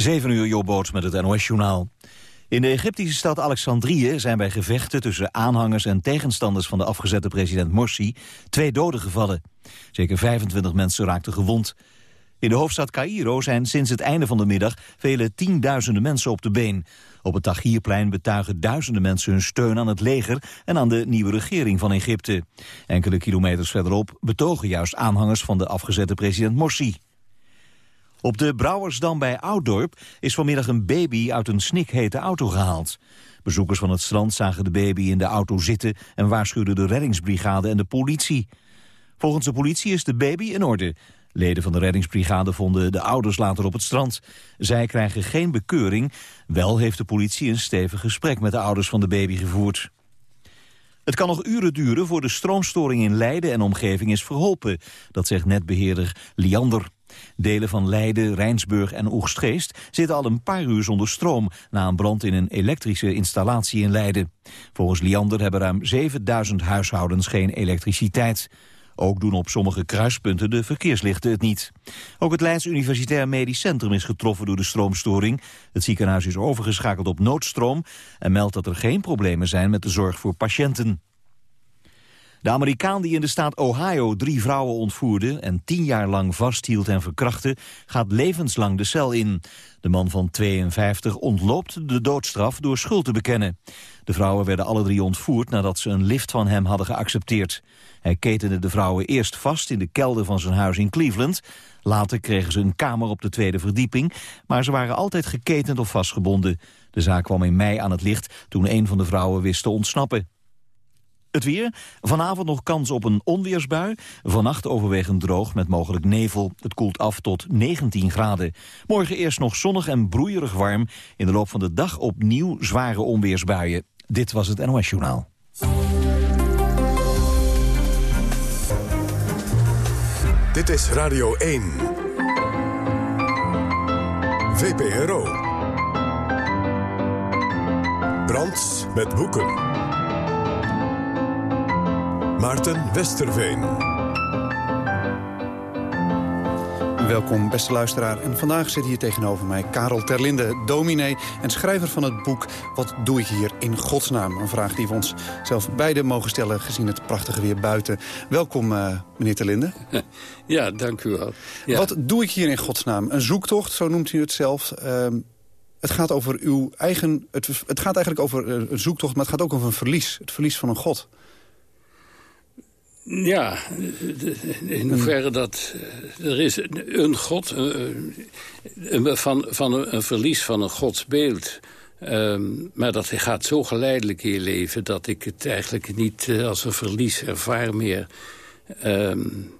7 uur Jobboot met het NOS-journaal. In de Egyptische stad Alexandrië zijn bij gevechten tussen aanhangers en tegenstanders van de afgezette president Morsi twee doden gevallen. Zeker 25 mensen raakten gewond. In de hoofdstad Cairo zijn sinds het einde van de middag vele tienduizenden mensen op de been. Op het Tahrirplein betuigen duizenden mensen hun steun aan het leger en aan de nieuwe regering van Egypte. Enkele kilometers verderop betogen juist aanhangers van de afgezette president Morsi. Op de Brouwersdam bij Ouddorp is vanmiddag een baby uit een snikhete auto gehaald. Bezoekers van het strand zagen de baby in de auto zitten en waarschuwden de reddingsbrigade en de politie. Volgens de politie is de baby in orde. Leden van de reddingsbrigade vonden de ouders later op het strand. Zij krijgen geen bekeuring. Wel heeft de politie een stevig gesprek met de ouders van de baby gevoerd. Het kan nog uren duren voor de stroomstoring in Leiden en omgeving is verholpen. Dat zegt netbeheerder Liander. Delen van Leiden, Rijnsburg en Oegstgeest zitten al een paar uur zonder stroom... na een brand in een elektrische installatie in Leiden. Volgens Liander hebben ruim 7000 huishoudens geen elektriciteit. Ook doen op sommige kruispunten de verkeerslichten het niet. Ook het Leids Universitair Medisch Centrum is getroffen door de stroomstoring. Het ziekenhuis is overgeschakeld op noodstroom... en meldt dat er geen problemen zijn met de zorg voor patiënten. De Amerikaan die in de staat Ohio drie vrouwen ontvoerde... en tien jaar lang vasthield en verkrachtte, gaat levenslang de cel in. De man van 52 ontloopt de doodstraf door schuld te bekennen. De vrouwen werden alle drie ontvoerd nadat ze een lift van hem hadden geaccepteerd. Hij ketende de vrouwen eerst vast in de kelder van zijn huis in Cleveland. Later kregen ze een kamer op de tweede verdieping, maar ze waren altijd geketend of vastgebonden. De zaak kwam in mei aan het licht toen een van de vrouwen wist te ontsnappen. Het weer. Vanavond nog kans op een onweersbui. Vannacht overwegend droog met mogelijk nevel. Het koelt af tot 19 graden. Morgen eerst nog zonnig en broeierig warm. In de loop van de dag opnieuw zware onweersbuien. Dit was het NOS Journaal. Dit is Radio 1. VPRO. Brands met boeken. Maarten Westerveen. Welkom, beste luisteraar. En vandaag zit hier tegenover mij Karel Terlinde, dominee... en schrijver van het boek Wat doe ik hier in godsnaam? Een vraag die we ons zelf beiden mogen stellen... gezien het prachtige weer buiten. Welkom, uh, meneer Terlinde. Ja, dank u wel. Ja. Wat doe ik hier in godsnaam? Een zoektocht, zo noemt u het zelf... Uh, het gaat over uw eigen. Het, het, gaat eigenlijk over een zoektocht, maar het gaat ook over een verlies. Het verlies van een God. Ja, in hoeverre dat... Er is een god, van, van een, verlies van een godsbeeld... Um, maar dat gaat zo geleidelijk in je leven... dat ik het eigenlijk niet als een verlies ervaar meer. Um,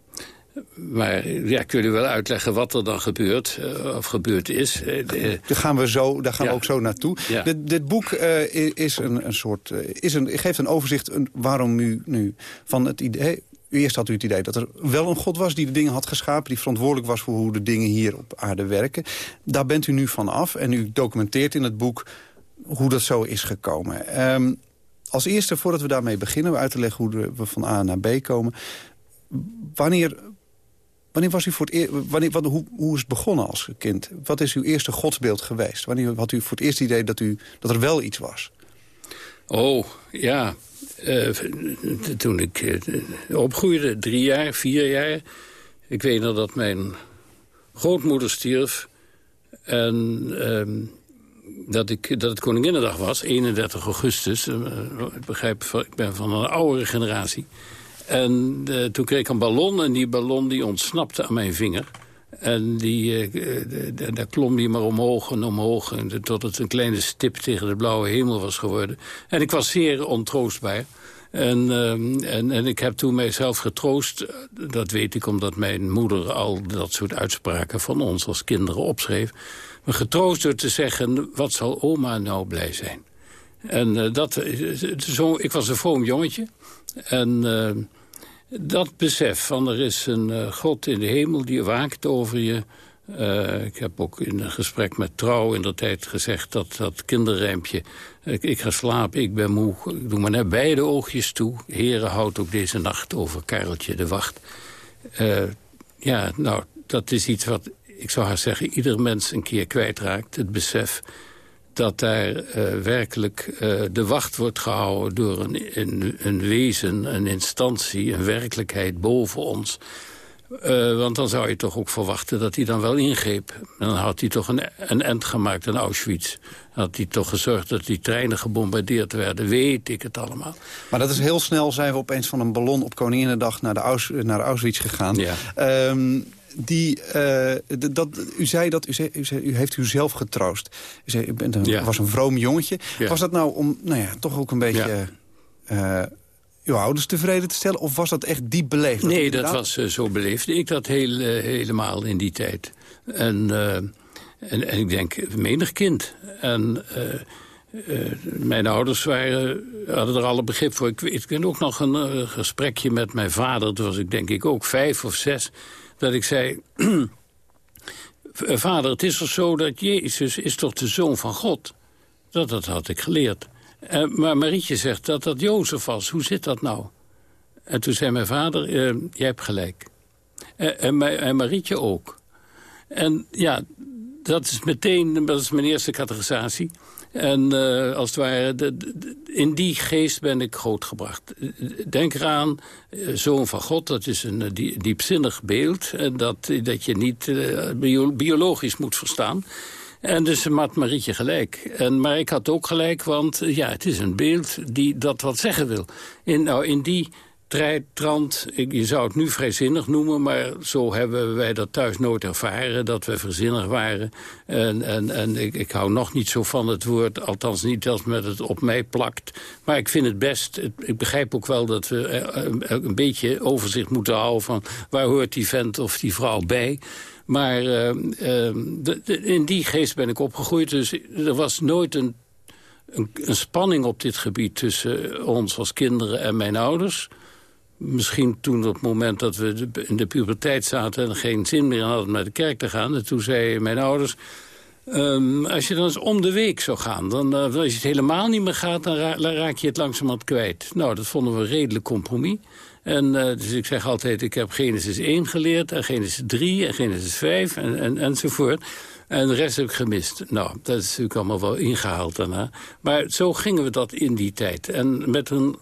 maar ja, kun je wel uitleggen wat er dan gebeurt, uh, of gebeurd is. Uh, daar gaan we, zo, daar gaan ja. we ook zo naartoe. Ja. Dit, dit, boek uh, is een, een soort, is een, geeft een overzicht een, waarom u nu van het idee... Eerst had u het idee dat er wel een God was die de dingen had geschapen... die verantwoordelijk was voor hoe de dingen hier op aarde werken. Daar bent u nu van af en u documenteert in het boek hoe dat zo is gekomen. Um, als eerste, voordat we daarmee beginnen, uit te leggen hoe we van A naar B komen... wanneer Wanneer was u voor het eer, wanneer, wat, hoe, hoe is het begonnen als kind? Wat is uw eerste godsbeeld geweest? Wanneer had u voor het eerst idee dat, u, dat er wel iets was? Oh, ja. Uh, toen ik uh, opgroeide, drie jaar, vier jaar... ik weet nog dat mijn grootmoeder stierf... en uh, dat, ik, dat het Koninginnedag was, 31 augustus. Uh, ik begrijp, ik ben van een oudere generatie... En uh, toen kreeg ik een ballon en die ballon die ontsnapte aan mijn vinger. En die, uh, daar klom die maar omhoog en omhoog... En, tot het een kleine stip tegen de blauwe hemel was geworden. En ik was zeer ontroostbaar. En, uh, en, en ik heb toen mijzelf getroost. Dat weet ik omdat mijn moeder al dat soort uitspraken van ons als kinderen opschreef. Me getroost door te zeggen, wat zal oma nou blij zijn? En dat, zo, ik was een vroom jongetje. En dat besef van er is een uh, God in de hemel die waakt over je. Uh, ik heb ook in een gesprek met Trouw in de tijd gezegd dat dat kinderrijmpje... Ik, ga slapen, ik ben moe, ik doe maar net beide oogjes toe. Heren houdt ook deze nacht over Kareltje de Wacht. Uh, ja, nou, dat is iets wat ik zou haar zeggen, ieder mens een keer kwijtraakt. Het besef dat daar uh, werkelijk uh, de wacht wordt gehouden door een, een, een, wezen, een instantie, een werkelijkheid boven ons. Uh, want dan zou je toch ook verwachten dat hij dan wel ingreep. Dan had hij toch een, een end gemaakt in Auschwitz. Had hij toch gezorgd dat die treinen gebombardeerd werden. Weet ik het allemaal. Maar dat is heel snel zijn we opeens van een ballon op Koninginnedag naar, de Aus, naar Auschwitz gegaan. Ja. Um, die, uh, dat, u zei dat u, zei, u, zei, u heeft u zelf getroost. U zei, u bent een, was een vroom jongetje. Was dat nou om, nou ja, toch ook een beetje... Uh, uw ouders tevreden te stellen? Of was dat echt diep beleefd? Nee, dat was uh, zo beleefd. Ik dat heel, helemaal in die tijd. En, en, en, ik denk, menig kind. En mijn ouders waren, hadden er alle begrip voor. Ik, ik ken ook nog een gesprekje met mijn vader. Toen was ik denk ik ook vijf of zes dat ik zei... Vader, het is toch zo dat Jezus is toch de zoon van God? Dat, dat had ik geleerd. Uh, maar Marietje zegt dat dat Jozef was. Hoe zit dat nou? En toen zei mijn vader, uh, jij hebt gelijk. Uh, en, en Marietje ook. En ja, dat is meteen, dat is mijn eerste categorisatie. En uh, als het ware, in die geest ben ik grootgebracht. Denk eraan, uh, Zoon van God, dat is een uh, diepzinnig beeld... dat, dat je niet bio biologisch moet verstaan. En dus had Marietje gelijk. En, maar ik had ook gelijk, want ja, het is een beeld die dat wat zeggen wil. In, nou, in die strijdtrand, je zou het nu vrijzinnig noemen... maar zo hebben wij dat thuis nooit ervaren, dat we verzinnig waren. En, en, en ik, ik hou nog niet zo van het woord, althans niet als met het op mij plakt. Maar ik vind het best, ik begrijp ook wel dat we eh, eh, een beetje overzicht moeten houden... van waar hoort die vent of die vrouw bij... Maar de, in die geest ben ik opgegroeid. Dus er was nooit een, een, spanning op dit gebied tussen ons als kinderen en mijn ouders misschien toen op het moment dat we in de puberteit zaten... en geen zin meer hadden naar de kerk te gaan. En toen zeiden mijn ouders... Um, als je dan eens om de week zou gaan, dan, uh, als je het helemaal niet meer gaat... dan, ra dan raak je het langzamerhand kwijt. Nou, dat vonden we een redelijk compromis. En uh, dus ik zeg altijd, ik heb Genesis 1 geleerd... en Genesis 3 en Genesis 5 en, en, enzovoort. En de rest heb ik gemist. Nou, dat is natuurlijk allemaal wel ingehaald daarna. Maar zo gingen we dat in die tijd. En met een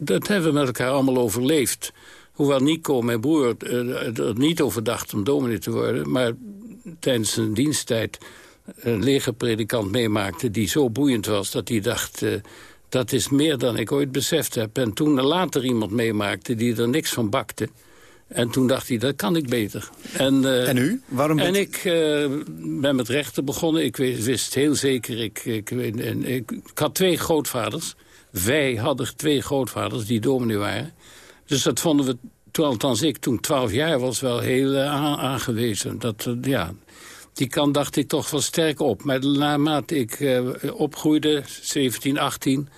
dat hebben we met elkaar allemaal overleefd. Hoewel Nico, mijn broer, eh, er niet over dacht om dominee te worden... maar tijdens zijn diensttijd een legerpredikant meemaakte... die zo boeiend was dat hij dacht... Uh, dat is meer dan ik ooit beseft heb. En toen er later iemand meemaakte die er niks van bakte... En toen dacht hij, dat kan ik beter. En, uh, en u? Waarom en ik uh, ben met rechten begonnen. Ik wist heel zeker, ik, ik, ik, ik, had twee grootvaders. Wij hadden twee grootvaders die dominee waren. Dus dat vonden we, toen, althans ik, toen 12 jaar was, wel heel uh, aangewezen. Dat, uh, ja, die kant dacht ik toch wel sterk op. Maar naarmate ik uh, opgroeide, 17, 18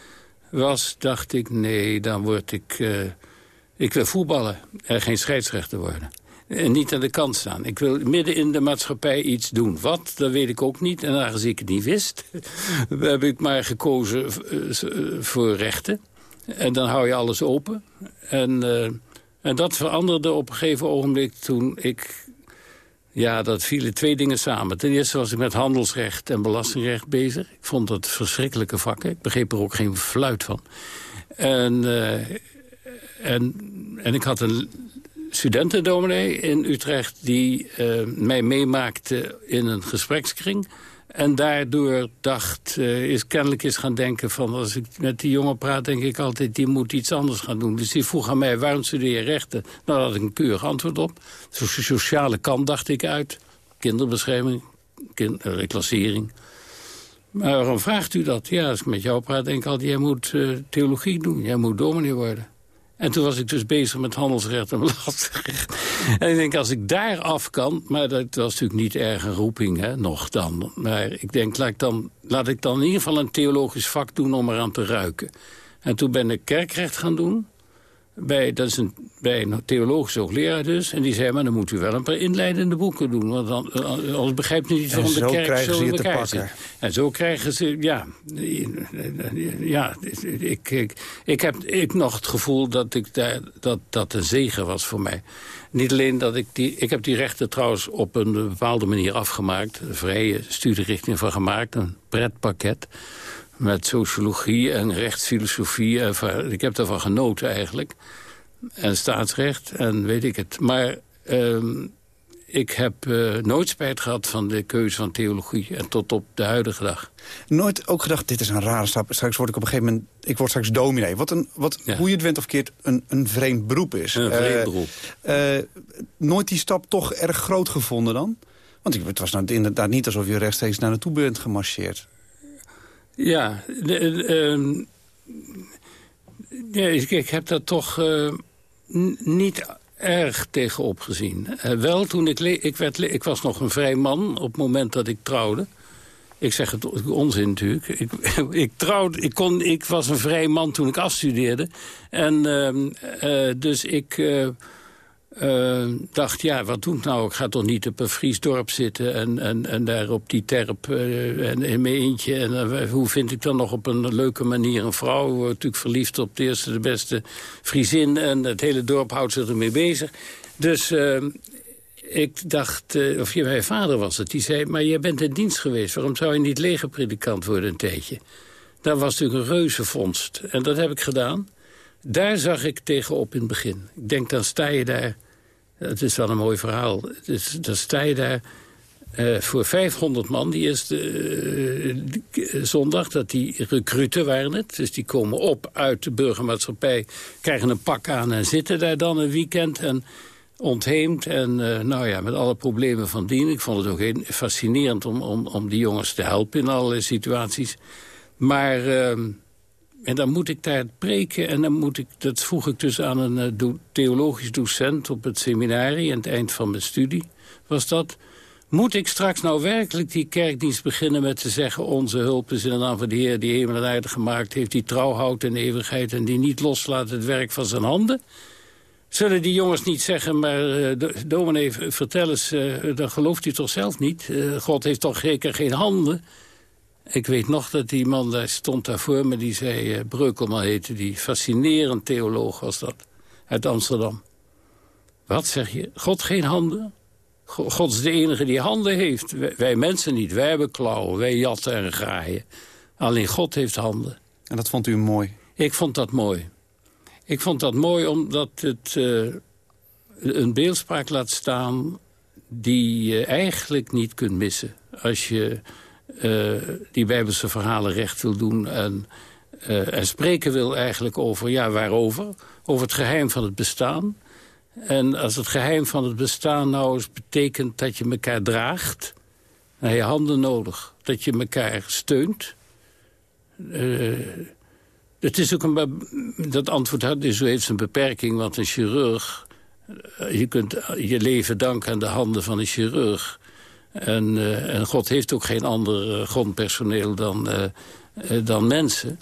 was, dacht ik, nee, dan word ik... ik wil voetballen en geen scheidsrechter worden. En niet aan de kant staan. Ik wil midden in de maatschappij iets doen. Wat, dat weet ik ook niet. En aangezien ik het niet wist, heb ik maar gekozen eh, eh, voor rechten. En dan hou je alles open. En, en dat veranderde op een gegeven ogenblik toen ik... Ja, dat vielen twee dingen samen. Ten eerste was ik met handelsrecht en belastingrecht bezig. Ik vond dat verschrikkelijke vakken. Ik begreep er ook geen fluit van. En, en, en ik had een studentendominee in Utrecht... die uh, mij meemaakte in een gesprekskring. En daardoor dacht, uh, is kennelijk eens gaan denken van... als ik met die jongen praat, denk ik altijd, die moet iets anders gaan doen. Dus die vroeg aan mij, waarom studeer je rechten? Nou, daar had ik een keurig antwoord op. De sociale kant dacht ik uit. Kinderbescherming, kind, uh, reclassering. Maar waarom vraagt u dat? Ja, als ik met jou praat, denk ik altijd, jij moet theologie doen. Jij moet dominee worden. En toen was ik dus bezig met handelsrecht en belastingrecht. en ik denk, als ik daar af kan... maar dat was natuurlijk niet erg een roeping, hè, nog dan. Maar ik denk, laat ik, dan, laat ik dan in ieder geval een theologisch vak doen... om eraan te ruiken. En toen ben ik kerkrecht gaan doen. Bij, dat is een, bij een theologisch hoogleraar dus. En die zei, maar dan moet u wel een paar inleidende boeken doen. Want dan, anders begrijpt u niet waarom de kerk krijgen zo ze te pakken. En zo krijgen ze, ja... ja ik, ik, ik heb ik nog het gevoel dat, ik daar, dat dat een zegen was voor mij. Niet alleen dat ik die... Ik heb die rechten trouwens op een bepaalde manier afgemaakt. Een vrije studierichting van gemaakt. Een pretpakket met sociologie en rechtsfilosofie. En va- ik heb daarvan genoten eigenlijk. En staatsrecht en weet ik het. Maar ehm, ik heb eh, nooit spijt gehad van de keuze van theologie. En tot op de huidige dag. Nooit ook gedacht, dit is een rare stap. Straks word ik op een gegeven moment, ik word straks dominee. Wat, een, wat Ja. hoe je het went of keert, een, een vreemd beroep is. Een vreemd Eh, beroep. eh, nooit die stap toch erg groot gevonden dan? Want ik- het was nou inderdaad niet alsof je rechtstreeks naar naartoe bent gemarcheerd. Ja, de- ehm, ik, heb daar toch eh, niet erg tegenop gezien. Eh, wel toen ik, ik, werd, ik was nog een vrij man op het moment dat ik trouwde. Ik zeg het onzin natuurlijk. Ik, ik, trouwde, ik, kon, ik was een vrij man toen ik afstudeerde. En ehm, eh, dus ik eh, eh, dacht, ja, wat doe ik nou? Ik ga toch niet op een Fries dorp zitten en, en, en daar op die terp eh, en in mijn eentje. En eh, hoe vind ik dan nog op een leuke manier een vrouw? Natuurlijk verliefd op de eerste, de beste Friesin. En het hele dorp houdt zich ermee bezig. Dus ik dacht, of je, mijn vader was het, die zei... maar jij bent in dienst geweest, waarom zou je niet legerpredikant worden een tijdje? Dat was natuurlijk een reuze vondst. En dat heb ik gedaan. Daar zag ik tegenop in het begin. Ik denk, dan sta je daar... Het is wel een mooi verhaal. Dus, dan sta je daar eh, voor 500 man die eerste eh, die- zondag. Dat die recruten waren het. Dus die komen op uit de burgermaatschappij, krijgen een pak aan... en zitten daar dan een weekend en ontheemd. En eh, nou ja, met alle problemen van dien. Ik vond het ook fascinerend om, om, om die jongens te helpen in allerlei situaties. Maar... en dan moet ik daar preken en dan moet ik, dat vroeg ik dus aan een eh, theologisch docent op het seminarie... aan het eind van mijn studie was dat... Moet ik straks nou werkelijk die kerkdienst beginnen met te zeggen... onze hulp is in de naam van de Heer die hemel en aarde gemaakt heeft... die trouw houdt in eeuwigheid en die niet loslaat het werk van zijn handen? Zullen die jongens niet zeggen, maar do- dominee, vertel eens... eh, dan gelooft u toch zelf niet? God heeft toch zeker geen handen? Ik weet nog dat die man daar stond daar voor me, die zei... eh, Breukelman heette die, fascinerend theoloog was dat, uit Amsterdam. Wat zeg je? God geen handen? Go- God is de enige die handen heeft. Wij, wij mensen niet, wij hebben klauwen, wij jatten en graaien. Alleen God heeft handen. En dat vond u mooi. Ik vond dat mooi. Ik vond dat mooi omdat het eh, een beeldspraak laat staan... die je eigenlijk niet kunt missen. Als je die bijbelse verhalen recht wil doen... En, eh, en spreken wil eigenlijk over, ja, waarover? Over het geheim van het bestaan. En als het geheim van het bestaan nou eens betekent dat je elkaar draagt... dan heb je handen nodig. Dat je elkaar steunt... Eh, het is ook een, dat antwoord had, is, heeft een beperking, want een chirurg... eh, Je kunt je leven danken aan de handen van een chirurg. En, eh, en God heeft ook geen ander eh, grondpersoneel dan, eh, dan mensen.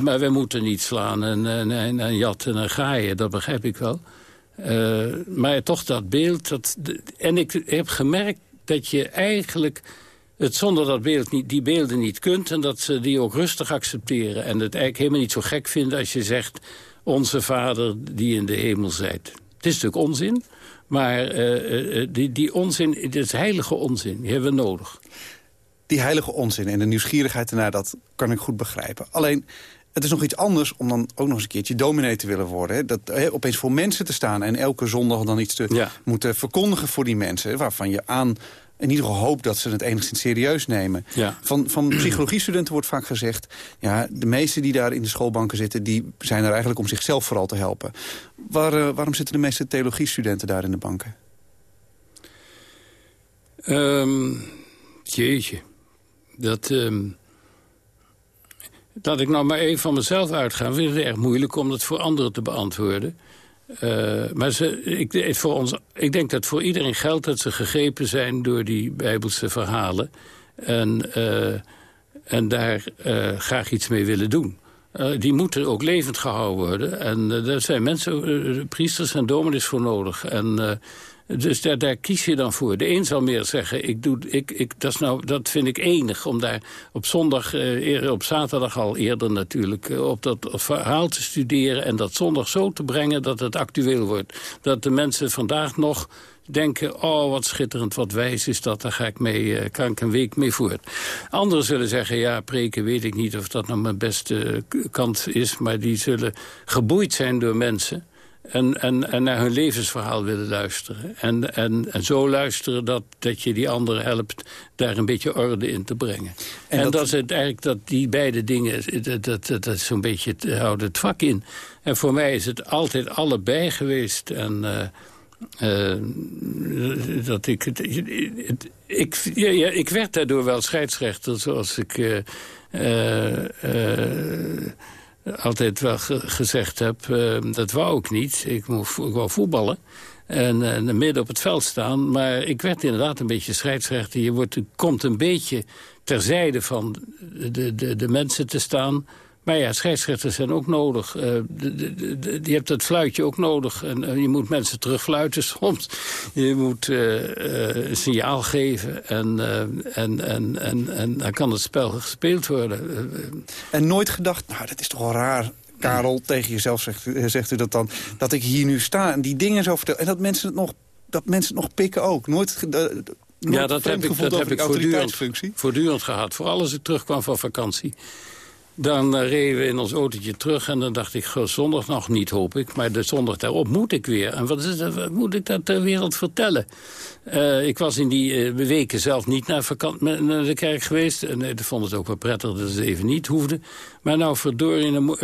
Maar wij moeten niet slaan en, en, en, en jatten en graaien, dat begrijp ik wel. Maar toch dat beeld. Dat, en ik heb gemerkt dat je eigenlijk het zonder dat beeld niet, die beelden niet kunt... en dat ze die ook rustig accepteren. En het eigenlijk helemaal niet zo gek vinden als je zegt... onze vader die in de hemel zijt. Het is natuurlijk onzin, maar eh, eh, die, die onzin, het is heilige onzin. Die hebben we nodig. Die heilige onzin en de nieuwsgierigheid ernaar, dat kan ik goed begrijpen. Alleen, het is nog iets anders om dan ook nog eens een keertje dominee te willen worden. Hè? Dat hè, opeens voor mensen te staan en elke zondag dan iets te Ja. moeten verkondigen voor die mensen. Waarvan je aan in ieder geval hoopt dat ze het enigszins serieus nemen. Ja. Van, van psychologiestudenten wordt vaak gezegd... ja, de meesten die daar in de schoolbanken zitten... die zijn er eigenlijk om zichzelf vooral te helpen. Waar, eh, waarom zitten de meeste theologiestudenten daar in de banken? Ehm, jeetje. Dat, dat ik nou maar even van mezelf uitga... vind ik het erg moeilijk om dat voor anderen te beantwoorden. Eh, maar ze, ik, het voor ons, ik denk dat voor iedereen geldt dat ze gegrepen zijn... door die bijbelse verhalen. En, eh, en daar eh, graag iets mee willen doen. die moeten ook levend gehouden worden. En daar zijn mensen, priesters en dominees voor nodig. En dus daar, daar, kies je dan voor. De een zal meer zeggen, ik doe, ik, ik, dat, is nou, dat vind ik enig... om daar op zondag, eh, op zaterdag al eerder natuurlijk... Eh, op dat verhaal te studeren en dat zondag zo te brengen... dat het actueel wordt. Dat de mensen vandaag nog denken... oh, wat schitterend, wat wijs is dat, daar ga ik mee, uh, kan ik een week mee voort. Anderen zullen zeggen, ja, preken weet ik niet of dat nou mijn beste kant is... maar die zullen geboeid zijn door mensen en, en, en naar hun levensverhaal willen luisteren. En, en, en zo luisteren dat, dat je die anderen helpt daar een beetje orde in te brengen. En, dat, is het eigenlijk dat die beide dingen, dat, dat, dat, is zo'n beetje, het, houdt het vak in. En voor mij is het altijd allebei geweest. En uh, uh, dat ik, het, ik, ja, ja, ik werd daardoor wel scheidsrechter, zoals ik... Uh, altijd wel gezegd heb, uh, dat wou ik niet. Ik, moest, ik wou voetballen en uh, midden op het veld staan. Maar ik werd inderdaad een beetje scheidsrechter. Je wordt, komt een beetje terzijde van de, de, de mensen te staan... Maar ja, scheidsrechters zijn ook nodig. Uh, je hebt het fluitje ook nodig. En uh, je moet mensen terugfluiten soms. Je moet uh, een signaal geven. En, en, en, en, en dan kan het spel gespeeld worden. En nooit gedacht, nou dat is toch wel raar... Karel, tegen jezelf zegt, zegt u dat dan... dat ik hier nu sta en die dingen zo vertel... en dat mensen het nog, dat mensen het nog pikken ook. Nooit... ja, dat heb ik, dat heb ik voortdurend, voortdurend gehad. Vooral als ik terugkwam van vakantie. Dan uh, reden we in ons autootje terug en dan dacht ik, zondag nog niet, hoop ik. Maar de zondag daarop moet ik weer. En wat, is dat, moet ik dat ter wereld vertellen? Uh, ik was in die uh, weken zelf niet naar, naar de kerk geweest. En ik vond het ook wel prettig dat het even niet hoefde. Maar nou, verdorie,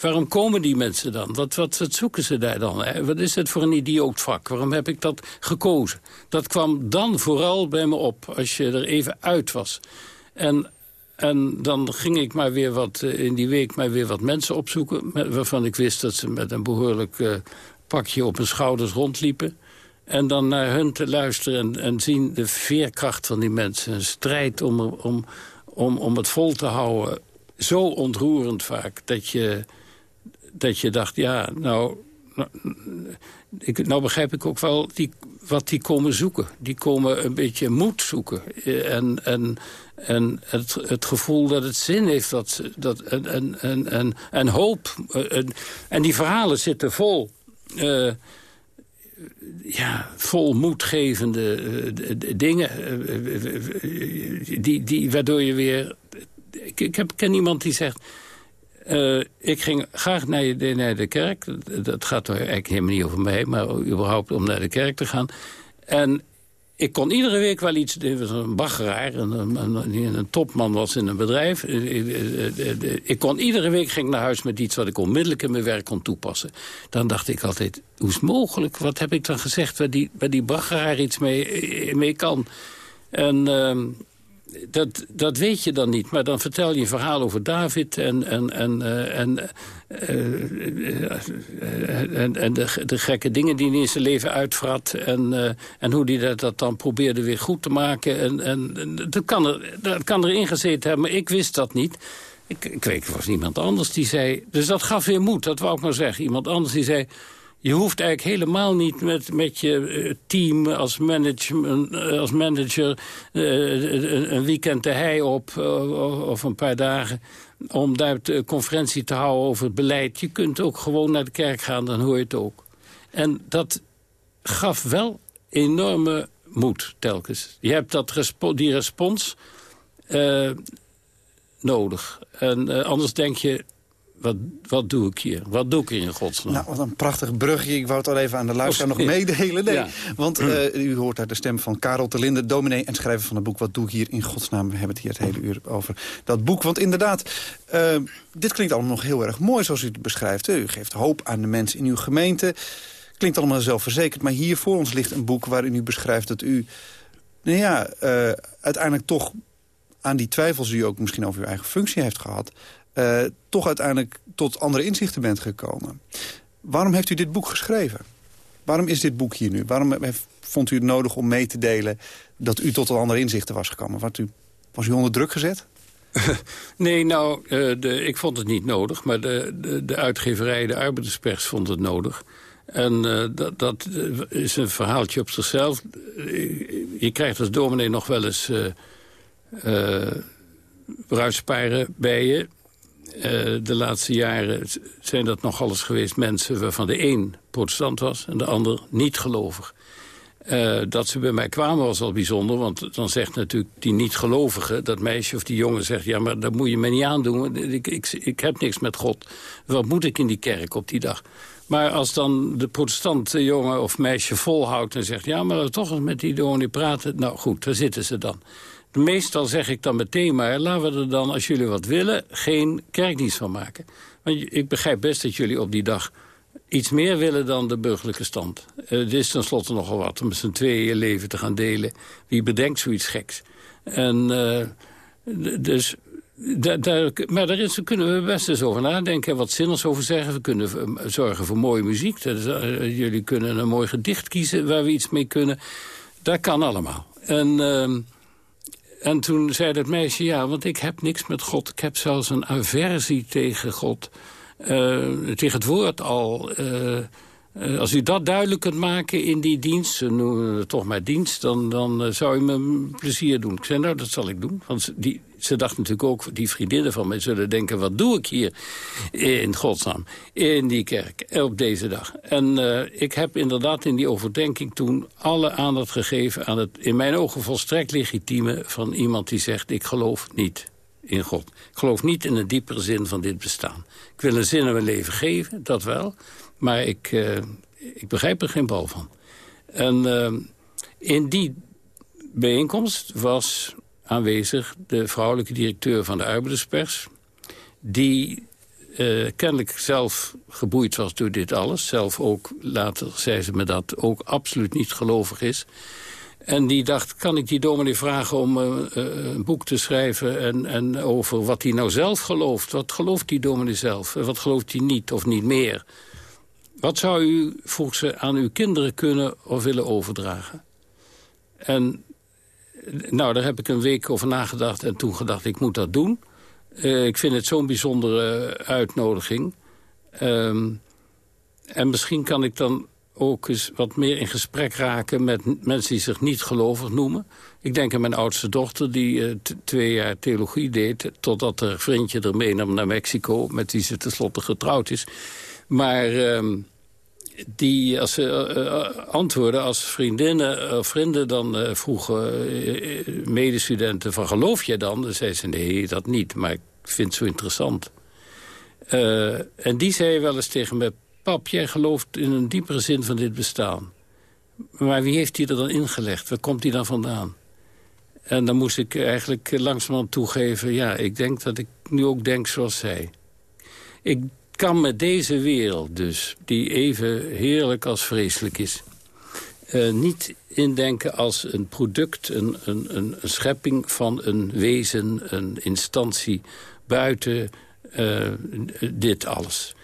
waarom komen die mensen dan? Wat, wat, wat zoeken ze daar dan? Wat is het voor een idioot vak? Waarom heb ik dat gekozen? Dat kwam dan vooral bij me op, als je er even uit was. En en dan ging ik maar weer wat, eh, in die week maar weer wat mensen opzoeken... waarvan ik wist dat ze met een behoorlijk uh, pakje op hun schouders rondliepen. En dan naar hun te luisteren en, en zien de veerkracht van die mensen. Een strijd om, om, om, om het vol te houden. Zo ontroerend vaak dat je, dat je dacht, ja, nou... nou ik, nou begrijp ik ook wel die, wat die komen zoeken. Die komen een beetje moed zoeken. Eh, en, en, en het, het gevoel dat het zin heeft. Dat, dat, en, en, en, en, hoop. Eh, en, en die verhalen zitten vol... Uh, ja, vol moedgevende uh, dingen. Die, die, waardoor je weer... Ik, ik, heb, ken iemand die zegt... Ik ging graag naar, de, naar de kerk. Dat gaat er eigenlijk helemaal niet over mij, maar überhaupt om naar de kerk te gaan. En ik kon iedere week wel iets... Er was een baggeraar, een, een, een, topman was in een bedrijf. Ik kon iedere week ging naar huis met iets wat ik onmiddellijk in mijn werk kon toepassen. Dan dacht ik altijd, hoe is het mogelijk? Wat heb ik dan gezegd waar die, waar die baggeraar iets mee, mee kan? En... Uh, dat, dat weet je dan niet. Maar dan vertel je een verhaal over David en, en, en, uh, en, uh, en, en de, de, gekke dingen die hij in zijn leven uitvrat. En, en hoe hij dat, dan probeerde weer goed te maken. En, en dat, kan er, dat kan erin gezeten hebben, maar ik wist dat niet. Ik, ik weet, er was iemand anders die zei... Dus dat gaf weer moed, dat wou ik maar zeggen. Iemand anders die zei... Je hoeft eigenlijk helemaal niet met, met je eh, team als, eh, als manager uh, een weekend de hei op of een paar dagen om daar de conferentie te houden over het beleid. Je kunt ook gewoon naar de kerk gaan, dan hoor je het ook. En dat gaf wel enorme moed telkens. Je hebt dat die respons nodig. En anders denk je, wat, wat doe ik hier? Wat doe ik hier in godsnaam? Nou, wat een prachtig brugje. Ik wou het al even aan de luisteraar oh, nog meedelen. Nee, Want uh, u hoort daar de stem van Karel Telinde, dominee en schrijver van het boek... Wat doe ik hier in godsnaam? We hebben het hier het hele uur over dat boek. Want inderdaad, uh, dit klinkt allemaal nog heel erg mooi zoals u het beschrijft. U geeft hoop aan de mensen in uw gemeente. Klinkt allemaal zelfverzekerd. Maar hier voor ons ligt een boek waarin u beschrijft dat u... Nou ja, uh, uiteindelijk toch aan die twijfels die u ook misschien over uw eigen functie heeft gehad... Uh, toch uiteindelijk tot andere inzichten bent gekomen. Waarom heeft u dit boek geschreven? Waarom is dit boek hier nu? Waarom vond u het nodig om mee te delen dat u tot andere inzichten was gekomen? U, was u onder druk gezet? nee, nou, de, ik vond het niet nodig. Maar de, de, de uitgeverij, de arbeiderspers, vond het nodig. En dat, dat, is een verhaaltje op zichzelf. Je krijgt als dominee nog wel eens bruidsparen bij je. Eh, de laatste jaren zijn dat nog alles geweest mensen... waarvan de een protestant was en de ander niet gelovig. Uh, dat ze bij mij kwamen was al bijzonder, want dan zegt natuurlijk die niet-gelovige... dat meisje of die jongen zegt, ja, maar dat moet je me niet aandoen. Ik, ik, ik heb niks met God. Wat moet ik in die kerk op die dag? Maar als dan de protestant jongen of meisje volhoudt en zegt... ja, maar toch eens met die dominee praten... nou goed, daar zitten ze dan. Meestal zeg ik dan meteen maar, laten we er dan, als jullie wat willen... geen kerkdienst van maken. Want ik begrijp best dat jullie op die dag iets meer willen dan de burgerlijke stand. Uh, het is tenslotte nogal wat om z'n tweeën leven te gaan delen. Wie bedenkt zoiets geks? En uh, dus... Maar daar kunnen we best eens over nadenken. Wat zinnigs over zeggen. We kunnen eh, zorgen voor mooie muziek. Uh, jullie kunnen een mooi gedicht kiezen waar we iets mee kunnen. Dat kan allemaal. En... En toen zei dat meisje, ja, want ik heb niks met God. Ik heb zelfs een aversie tegen God. Uh, tegen het woord al. Uh, uh, als u dat duidelijk kunt maken in die dienst, ze noemen het toch maar dienst... dan, dan zou je me plezier doen. Ik zei, nou, dat zal ik doen. Want die, ze dacht natuurlijk ook, die vriendinnen van mij zullen denken... wat doe ik hier in godsnaam, in die kerk, op deze dag? En uh, ik heb inderdaad in die overdenking toen alle aandacht gegeven... aan het in mijn ogen volstrekt legitieme van iemand die zegt... ik geloof niet in God. Ik geloof niet in de diepere zin van dit bestaan. Ik wil een zin in mijn leven geven, dat wel. Maar ik, uh, ik begrijp er geen bal van. En uh, in die bijeenkomst was aanwezig de vrouwelijke directeur van de arbeiderspers... die uh, kennelijk zelf geboeid was door dit alles. Zelf ook, later zei ze me dat, ook absoluut niet gelovig is. En die dacht, kan ik die dominee vragen om een boek te schrijven... En, en over wat hij nou zelf gelooft. Wat gelooft die dominee zelf? En wat gelooft hij niet of niet meer? Wat zou u, vroeg ze, aan uw kinderen kunnen of willen overdragen? En nou, daar heb ik een week over nagedacht en toen gedacht, ik moet dat doen. Uh, ik vind het zo'n bijzondere uitnodiging. Um, en misschien kan ik dan ook eens wat meer in gesprek raken... met mensen die zich niet gelovig noemen. Ik denk aan mijn oudste dochter die uh, twee jaar theologie deed... totdat haar vriendje er meenam naar Mexico... met wie ze tenslotte getrouwd is. Maar... Uh, die als ze uh, antwoorden als vriendinnen of vrienden dan vroegen medestudenten van geloof jij dan? Dan zei ze nee, dat niet, maar ik vind het zo interessant. en die zei wel eens tegen me, pap, jij gelooft in een diepere zin van dit bestaan. Maar wie heeft die er dan ingelegd? Waar komt die dan vandaan? En dan moest ik eigenlijk langzamerhand toegeven... ja, ik denk dat ik nu ook denk zoals zij. Ik kan met deze wereld dus, die even heerlijk als vreselijk is... Uh, niet indenken als een product, een, een, een, schepping van een wezen, een instantie buiten uh, dit alles.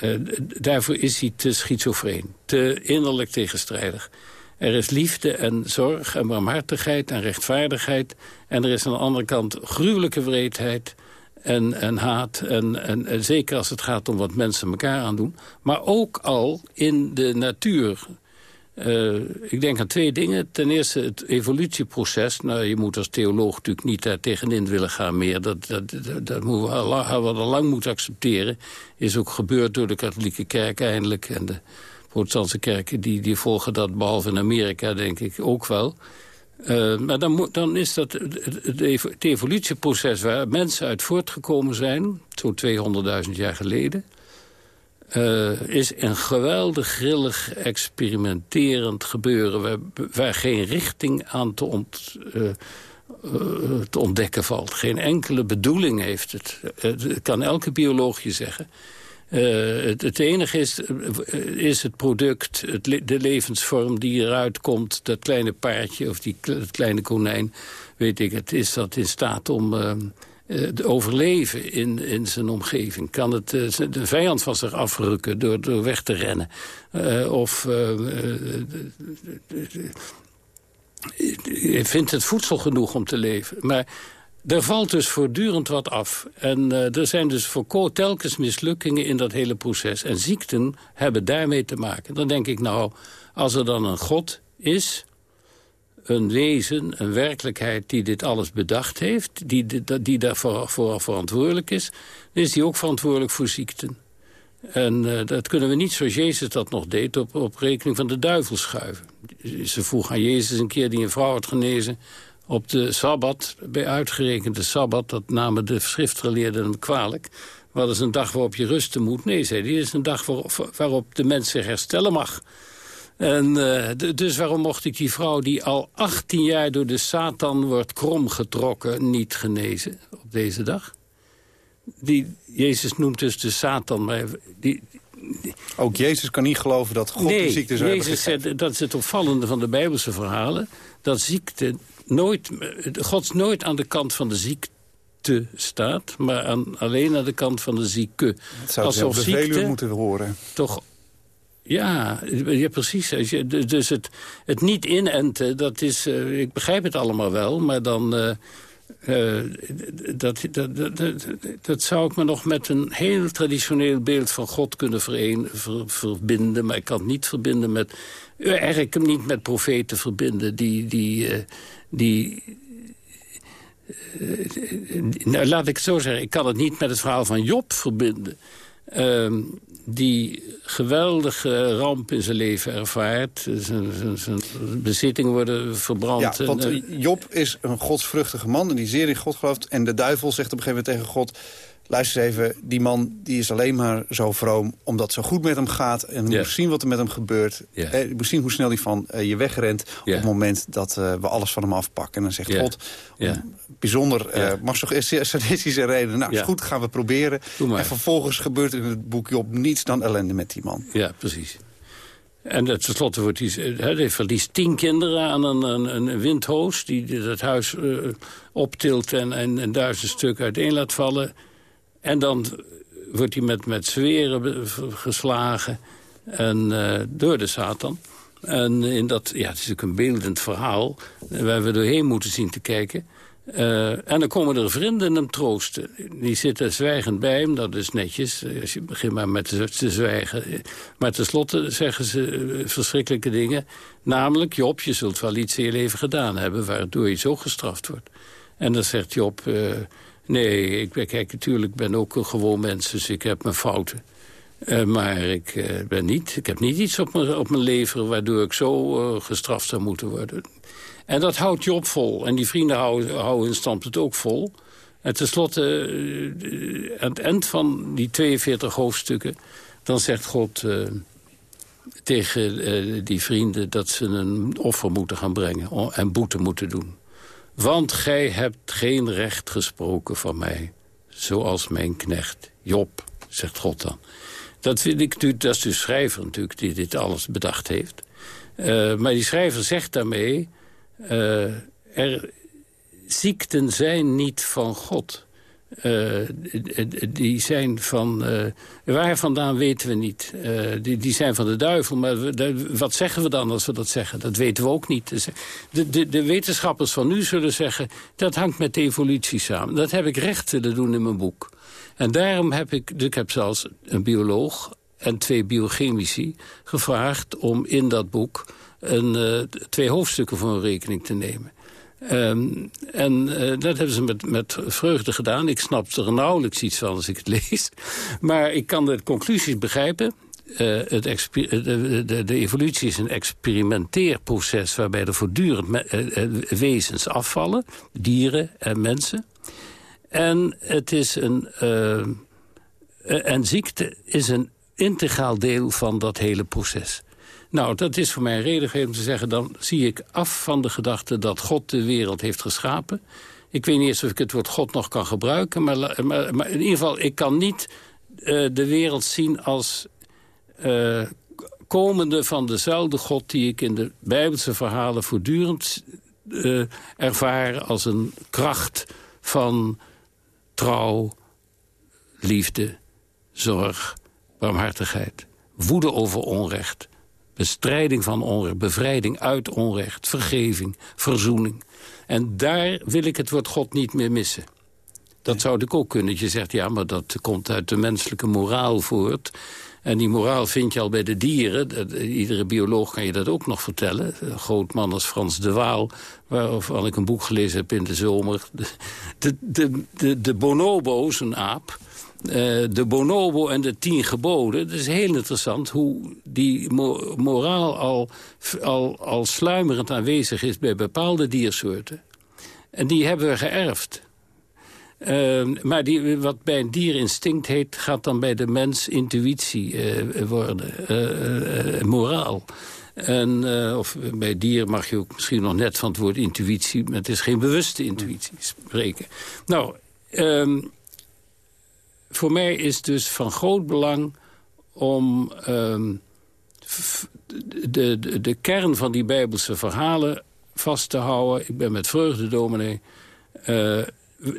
Uh, daarvoor is hij te schizofreen, te innerlijk tegenstrijdig. Er is liefde en zorg en barmhartigheid en rechtvaardigheid... en er is aan de andere kant gruwelijke wreedheid en, en haat. En, en, zeker als het gaat om wat mensen elkaar aandoen. Maar ook al in de natuur. Uh, ik denk aan twee dingen. Ten eerste het evolutieproces. Nou, je moet als theoloog natuurlijk niet daar tegenin willen gaan meer. Dat, dat, dat, dat moeten we al, al lang moeten accepteren. Is ook gebeurd door de katholieke kerk eindelijk. En de protestantse kerken die, die volgen dat, behalve in Amerika, denk ik, ook wel. Uh, maar dan, is dat het, evolutieproces waar mensen uit voortgekomen zijn... zo'n 200.000 jaar geleden... Uh, is een geweldig grillig experimenterend gebeuren... waar, geen richting aan te, uh, te, ontdekken valt. Geen enkele bedoeling heeft het. Het kan elke bioloog je zeggen... Uh, het, het, enige is, eh, is het product, het, de levensvorm die eruit komt... dat kleine paardje of die, kleine konijn, weet ik het... is dat in staat om te overleven in, in zijn omgeving. Kan het de vijand van zich afrukken door, door weg te rennen. of vindt het voedsel genoeg om te leven. Maar er valt dus voortdurend wat af. En uh, er zijn dus voor telkens mislukkingen in dat hele proces. En ziekten hebben daarmee te maken. Dan denk ik nou, als er dan een God is een wezen, een werkelijkheid die dit alles bedacht heeft... die, die, die daarvoor voor verantwoordelijk is... dan is die ook verantwoordelijk voor ziekten. En uh, dat kunnen we niet zoals Jezus dat nog deed... op, op rekening van de duivel schuiven. Ze vroeg aan Jezus een keer die een vrouw had genezen... op de Sabbat, bij uitgerekende Sabbat... dat namen de schriftgeleerden hem kwalijk... Wat is een dag waarop je rusten moet? Nee, zei hij, is een dag waarop, waarop de mens zich herstellen mag. En uh, dus waarom mocht ik die vrouw die al 18 jaar door de Satan wordt kromgetrokken... niet genezen op deze dag? Die, Jezus noemt dus de Satan, maar die, ook Jezus kan niet geloven dat God nee, de ziekte zou Jezus zegt, dat is het opvallende van de Bijbelse verhalen. Dat ziekte nooit, God nooit aan de kant van de ziekte staat... maar aan, alleen aan de kant van de zieke. Dat zou Alsof ziekte moeten horen. Toch ja, ja precies. Dus het, het niet inenten, dat is, uh, ik begrijp het allemaal wel, maar dan... Uh, uh, dat, dat, dat, dat, zou ik me nog met een heel traditioneel beeld van God kunnen vereen, ver, verbinden. Maar ik kan het niet verbinden met... Eigenlijk niet met profeten verbinden die... die, die nou, laat ik het zo zeggen, ik kan het niet met het verhaal van Job verbinden. Ehm, die geweldige ramp in zijn leven ervaart. Zijn, zijn, bezittingen worden verbrand. Ja, want eh, Job is een godsvruchtige man en die zeer in God gelooft. En de duivel zegt op een gegeven moment tegen God luister eens even, die man die is alleen maar zo vroom... omdat het zo goed met hem gaat. En je zien wat er met hem gebeurt. Yeah. Eh, je zien hoe snel hij van uh, je wegrent... op het moment dat uh, we alles van hem afpakken. En dan zegt God, bijzonder uh, sadistische reden... nou, is goed, gaan we proberen. En vervolgens gebeurt in het boekje op niets dan ellende met die man. Ja, precies. En tenslotte wordt hij, hij verliest tien kinderen aan een, een, een windhoos... die, dat huis optilt en, en, en duizend stukken uiteen laat vallen... En dan wordt hij met, met zweren geslagen en, uh, door de Satan. En in dat, ja, het is natuurlijk een beeldend verhaal... waar we doorheen moeten zien te kijken. Uh, en dan komen er vrienden hem troosten. Die zitten zwijgend bij hem, dat is netjes. Als je begint maar met te zwijgen. Maar tenslotte zeggen ze uh, verschrikkelijke dingen. Namelijk, Job, je zult wel iets in je leven gedaan hebben... waardoor je zo gestraft wordt. En dan zegt Job... Uh, Nee, ik kijk, natuurlijk ben ook een gewoon mens, dus ik heb mijn fouten. Uh, maar ik uh, ben niet, ik heb niet iets op mijn, op mijn lever waardoor ik zo uh, gestraft zou moeten worden. En dat houdt je op vol. En die vrienden houden, houden in stand het ook vol. En tenslotte, aan het eind van die 42 hoofdstukken... dan zegt God tegen die vrienden dat ze een offer moeten gaan brengen... en boete moeten doen. Want gij hebt geen recht gesproken van mij, zoals mijn knecht Job, zegt God dan. Dat, vind ik, dat is de schrijver natuurlijk die dit alles bedacht heeft. Uh, maar die schrijver zegt daarmee... Uh, er, ziekten zijn niet van God. Uh, die zijn van... Waar vandaan weten we niet. Die, die zijn van de duivel. Maar wat zeggen we dan als we dat zeggen? Dat weten we ook niet. Dus, de, de, de, wetenschappers van nu zullen zeggen... dat hangt met de evolutie samen. Dat heb ik recht willen doen in mijn boek. En daarom heb ik... Ik heb zelfs een bioloog en twee biochemici gevraagd... om in dat boek een, twee hoofdstukken voor een rekening te nemen. Um, en uh, dat hebben ze met, met vreugde gedaan. Ik snap er nauwelijks iets van als ik het lees. Maar ik kan de conclusies begrijpen. Uh, het de, de, de, evolutie is een experimenteerproces... waarbij er voortdurend wezens afvallen. Dieren en mensen. En het is een... en ziekte is een integraal deel van dat hele proces. Nou, dat is voor mij een reden om te zeggen... dan zie ik af van de gedachte dat God de wereld heeft geschapen. Ik weet niet eens of ik het woord God nog kan gebruiken... maar, maar, in ieder geval, ik kan niet uh, de wereld zien als... Uh, komende van dezelfde God die ik in de Bijbelse verhalen voortdurend uh, ervaar als een kracht van trouw, liefde, zorg, barmhartigheid, woede over onrecht, bestrijding van onrecht, bevrijding uit onrecht, vergeving, verzoening. En daar wil ik het woord God niet meer missen. Dat zou ik ook kunnen. Je zegt, ja, maar dat komt uit de menselijke moraal voort. En die moraal vind je al bij de dieren. Iedere bioloog kan je dat ook nog vertellen. Een groot man als Frans de Waal, waarvan ik een boek gelezen heb in de zomer. De, de, de, de bonobo's, een aap, de bonobo en de tien geboden. Dat is heel interessant hoe die moraal al, al, al sluimerend aanwezig is... bij bepaalde diersoorten. En die hebben we geërfd. Uh, maar die, wat bij een dier instinct heet... gaat dan bij de mens intuïtie uh, worden. Uh, moraal. En, of bij dieren mag je ook misschien nog net van het woord intuïtie... maar het is geen bewuste intuïtie spreken. Nou, um, voor mij is dus van groot belang om... Um, de, de, de kern van die bijbelse verhalen vast te houden. Ik ben met vreugde dominee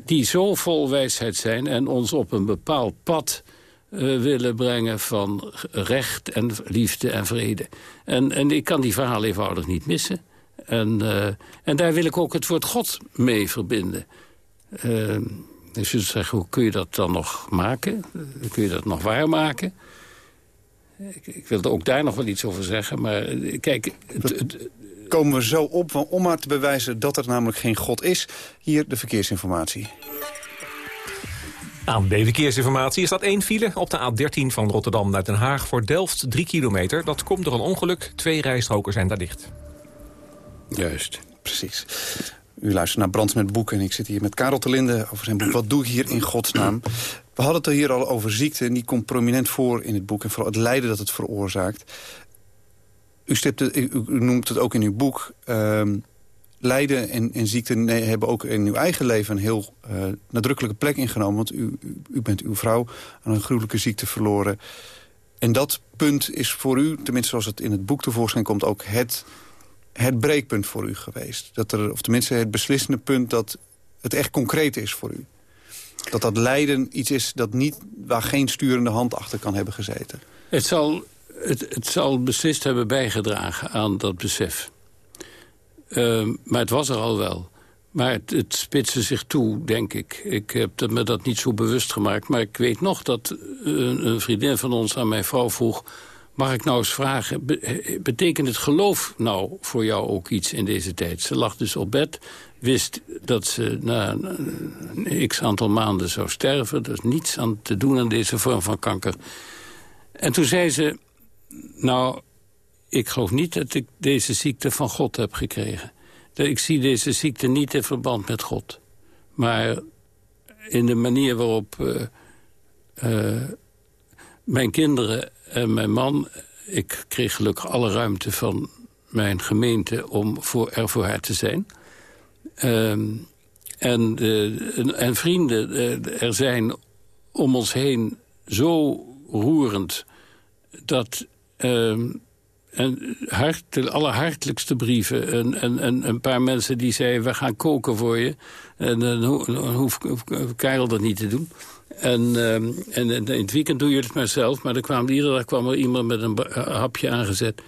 die zo vol wijsheid zijn en ons op een bepaald pad uh, willen brengen van recht en liefde en vrede. En, en ik kan die verhaal eenvoudig niet missen. En, uh, en daar wil ik ook het woord God mee verbinden. Dus je zegt, hoe kun je dat dan nog maken? Kun je dat nog waarmaken? Ik, ik wilde ook daar nog wel iets over zeggen, maar kijk... Het, komen we zo op om maar te bewijzen dat er namelijk geen God is. Hier de verkeersinformatie. Aan de verkeersinformatie is dat één file op de A13 van Rotterdam naar Den Haag voor Delft 3 kilometer. Dat komt door een ongeluk. Twee rijstroken zijn daar dicht. Juist, precies. U luistert naar Brands met Boek en ik zit hier met Karel Telinde over zijn boek Wat doe ik hier in godsnaam? We hadden het er hier al over ziekte en die komt prominent voor in het boek... en vooral het lijden dat het veroorzaakt. U, u, noemt het ook in uw boek. Uh, lijden en, en ziekte hebben ook in uw eigen leven een heel uh, nadrukkelijke plek ingenomen. Want u, u bent uw vrouw aan een gruwelijke ziekte verloren. En dat punt is voor u, tenminste zoals het in het boek tevoorschijn komt... ook het, het breekpunt voor u geweest. Dat er, of tenminste het beslissende punt dat het echt concreet is voor u. Dat dat lijden iets is dat niet, waar geen sturende hand achter kan hebben gezeten. Het zal het, het zal beslist hebben bijgedragen aan dat besef. Uh, maar het was er al wel. Maar het, het spitste zich toe, denk ik. Ik heb me dat niet zo bewust gemaakt. Maar ik weet nog dat een, een vriendin van ons aan mijn vrouw vroeg... mag ik nou eens vragen, betekent het geloof nou voor jou ook iets in deze tijd? Ze lag dus op bed, wist dat ze na een x aantal maanden zou sterven. Er is niets aan te doen aan deze vorm van kanker. En toen zei ze, nou, ik geloof niet dat ik deze ziekte van God heb gekregen. Ik zie deze ziekte niet in verband met God. Maar in de manier waarop uh, mijn kinderen en mijn man... ik kreeg gelukkig alle ruimte van mijn gemeente om voor, er voor haar te zijn. Uh, en, en vrienden eh, er zijn om ons heen zo roerend... dat Ehm, en hart, de allerhartelijkste brieven. En, en, en een paar mensen die zeiden, we gaan koken voor je. En dan hoeft Karel dat niet te doen. En, um, en, in het weekend doe je het maar zelf. Maar er kwam, iedere dag kwam er iemand met een hapje aangezet.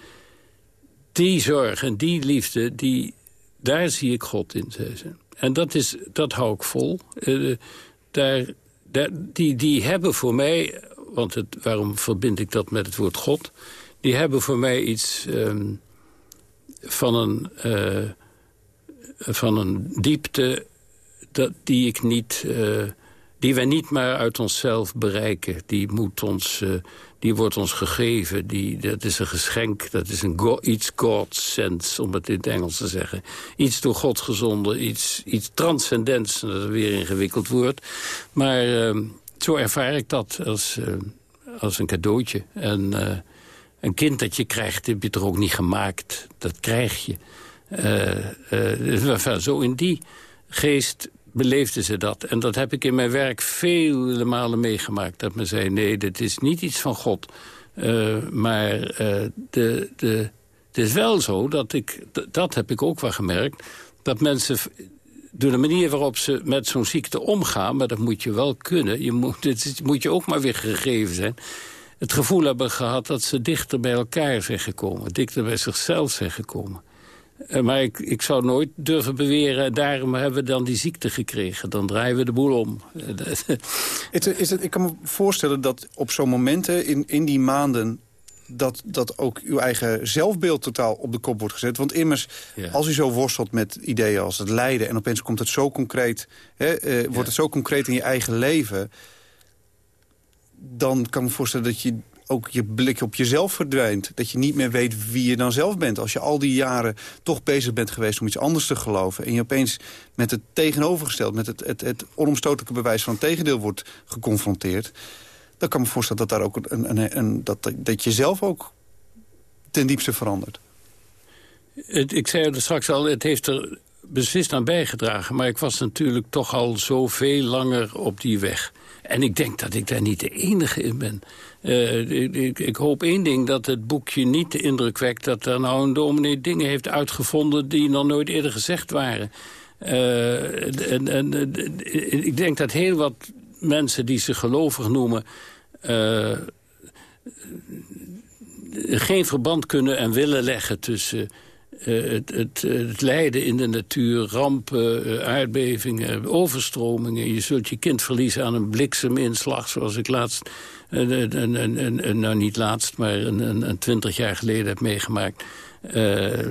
Die zorg en die liefde, die, daar zie ik God in, zei ze. En dat, is, dat hou ik vol. Uh, daar, daar, die, die hebben voor mij, want het, waarom verbind ik dat met het woord God die hebben voor mij iets um, van, een, van een diepte dat, die ik niet... die wij niet maar uit onszelf bereiken. Die, moet ons, uh, die wordt ons gegeven. Die, dat is een geschenk. Dat is een iets God sense, om het in het Engels te zeggen. Iets door God gezonden. Iets, iets transcendents. Dat is weer ingewikkeld woord. Maar uh, zo ervaar ik dat als, uh, als een cadeautje. En een kind dat je krijgt, heb je toch ook niet gemaakt. Dat krijg je. Uh, uh, zo in die geest beleefden ze dat. En dat heb ik in mijn werk vele malen meegemaakt. Dat men zei, nee, dit is niet iets van God. Uh, maar de, de, het is wel zo dat ik, dat heb ik ook wel gemerkt... dat mensen door de manier waarop ze met zo'n ziekte omgaan... maar dat moet je wel kunnen, je moet, het moet je ook maar weer gegeven zijn het gevoel hebben gehad dat ze dichter bij elkaar zijn gekomen. Dichter bij zichzelf zijn gekomen. Maar ik, ik zou nooit durven beweren... daarom hebben we dan die ziekte gekregen. Dan draaien we de boel om. is het, is het, ik kan me voorstellen dat op zo'n momenten in, in die maanden dat, dat ook uw eigen zelfbeeld totaal op de kop wordt gezet. Want immers, als u zo worstelt met ideeën als het lijden... en opeens komt het zo concreet, hè, eh, wordt het zo concreet in je eigen leven... dan kan ik me voorstellen dat je ook je blik op jezelf verdwijnt. Dat je niet meer weet wie je dan zelf bent. Als je al die jaren toch bezig bent geweest om iets anders te geloven... en je opeens met het tegenovergesteld, met het, het, het onomstotelijke bewijs van het tegendeel wordt geconfronteerd dan kan ik me voorstellen dat, daar ook een, een, een, dat, dat je zelf ook ten diepste verandert. ik zei er straks al, het heeft er beslist aan bijgedragen. Maar ik was natuurlijk toch al zoveel langer op die weg. En ik denk dat ik daar niet de enige in ben. Uh, ik, ik, hoop één ding, dat het boekje niet de indruk wekt... dat er nou een dominee dingen heeft uitgevonden... die nog nooit eerder gezegd waren. Uh, en, en, ik denk dat heel wat mensen die zich gelovig noemen... Uh, geen verband kunnen en willen leggen tussen... Uh, het, het, het, lijden in de natuur, rampen, uh, aardbevingen, overstromingen. Je zult je kind verliezen aan een blikseminslag, zoals ik laatst... nou, niet laatst, maar een twintig jaar geleden heb meegemaakt. Uh,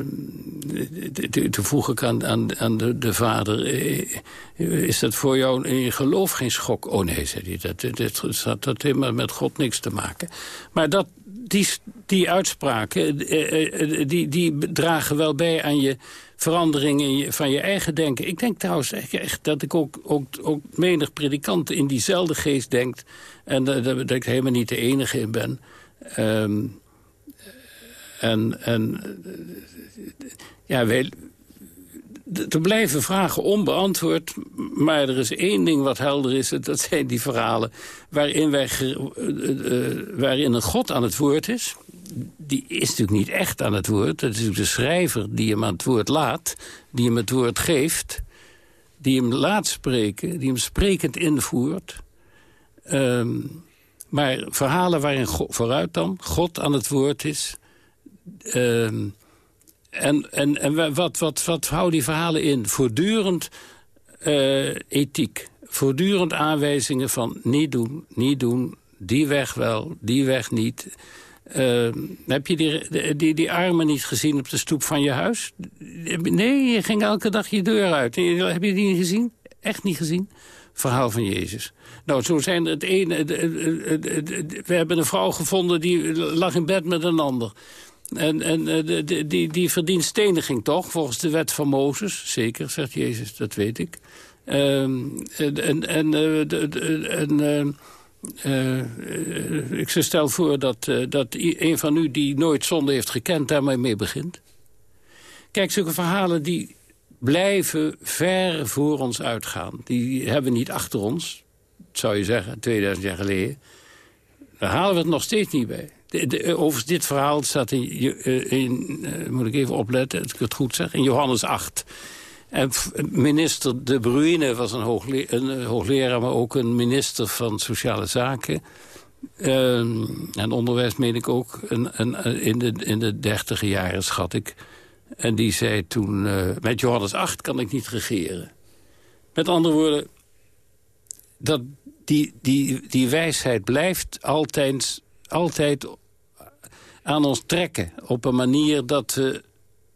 toen vroeg ik aan, aan, aan de, de, vader... Eh, is dat voor jou in je geloof geen schok? Oh nee, zei hij, dat, dat, helemaal met God niks te maken. Maar dat, die, die uitspraken, eh, die, die dragen wel bij aan je verandering in je, van je eigen denken. Ik denk trouwens echt dat ik ook, ook, ook menig predikant in diezelfde geest denkt... en dat, dat ik helemaal niet de enige in ben... Um, en, en ja, er blijven vragen onbeantwoord, maar er is één ding wat helder is. Dat zijn die verhalen waarin, wij, uh, waarin een God aan het woord is. Die is natuurlijk niet echt aan het woord. Dat is natuurlijk de schrijver die hem aan het woord laat. Die hem het woord geeft. Die hem laat spreken. Die hem sprekend invoert. Um, maar verhalen waarin vooruit dan God aan het woord is... Ehm, en en, en wat, wat, wat houden die verhalen in? Voortdurend uh, ethiek. Voortdurend aanwijzingen van niet doen, niet doen. Die weg wel, die weg niet. Uh, heb je die, die, die armen niet gezien op de stoep van je huis? Nee, je ging elke dag je deur uit. Heb je die niet gezien? Echt niet gezien? Verhaal van Jezus. Nou, zo zijn het ene... We hebben een vrouw gevonden die lag in bed met een ander. En, en uh, die, die verdient steniging toch, volgens de wet van Mozes. Zeker, zegt Jezus, dat weet ik. Uh, en en, en ik stel voor dat, dat een van u die nooit zonde heeft gekend... daarmee mee begint. Kijk, zulke verhalen die blijven ver voor ons uitgaan. Die hebben we niet achter ons, zou je zeggen, 2000 jaar geleden. Daar halen we het nog steeds niet bij. De, overigens, dit verhaal staat in, eh, uh, moet ik even opletten, dat ik het goed zeg, in Johannes 8. En minister De Bruyne was een, een, hoogleraar, maar ook een minister van Sociale Zaken. Uh, en onderwijs meen ik ook, een, een, in, de, in de dertiger jaren schat ik. En die zei toen, met Johannes 8 kan ik niet regeren. Met andere woorden, dat die, die, die wijsheid blijft altijd altijd aan ons trekken. Op een manier dat we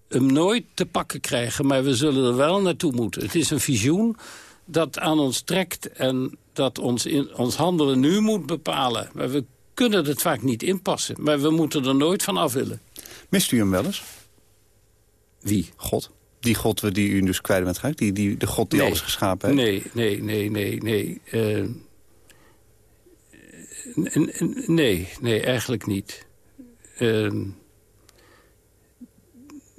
hem nooit te pakken krijgen. Maar we zullen er wel naartoe moeten. Het is een visioen dat aan ons trekt en dat ons, in, ons handelen nu moet bepalen. Maar we kunnen het vaak niet inpassen. Maar we moeten er nooit van af willen. Mist u hem wel eens? Wie? God. Die God die u dus kwijt bent geraakt? Die, die, de God die alles geschapen heeft? Nee, nee, nee, nee, nee. Uh, Nee, nee, eigenlijk niet. Uh,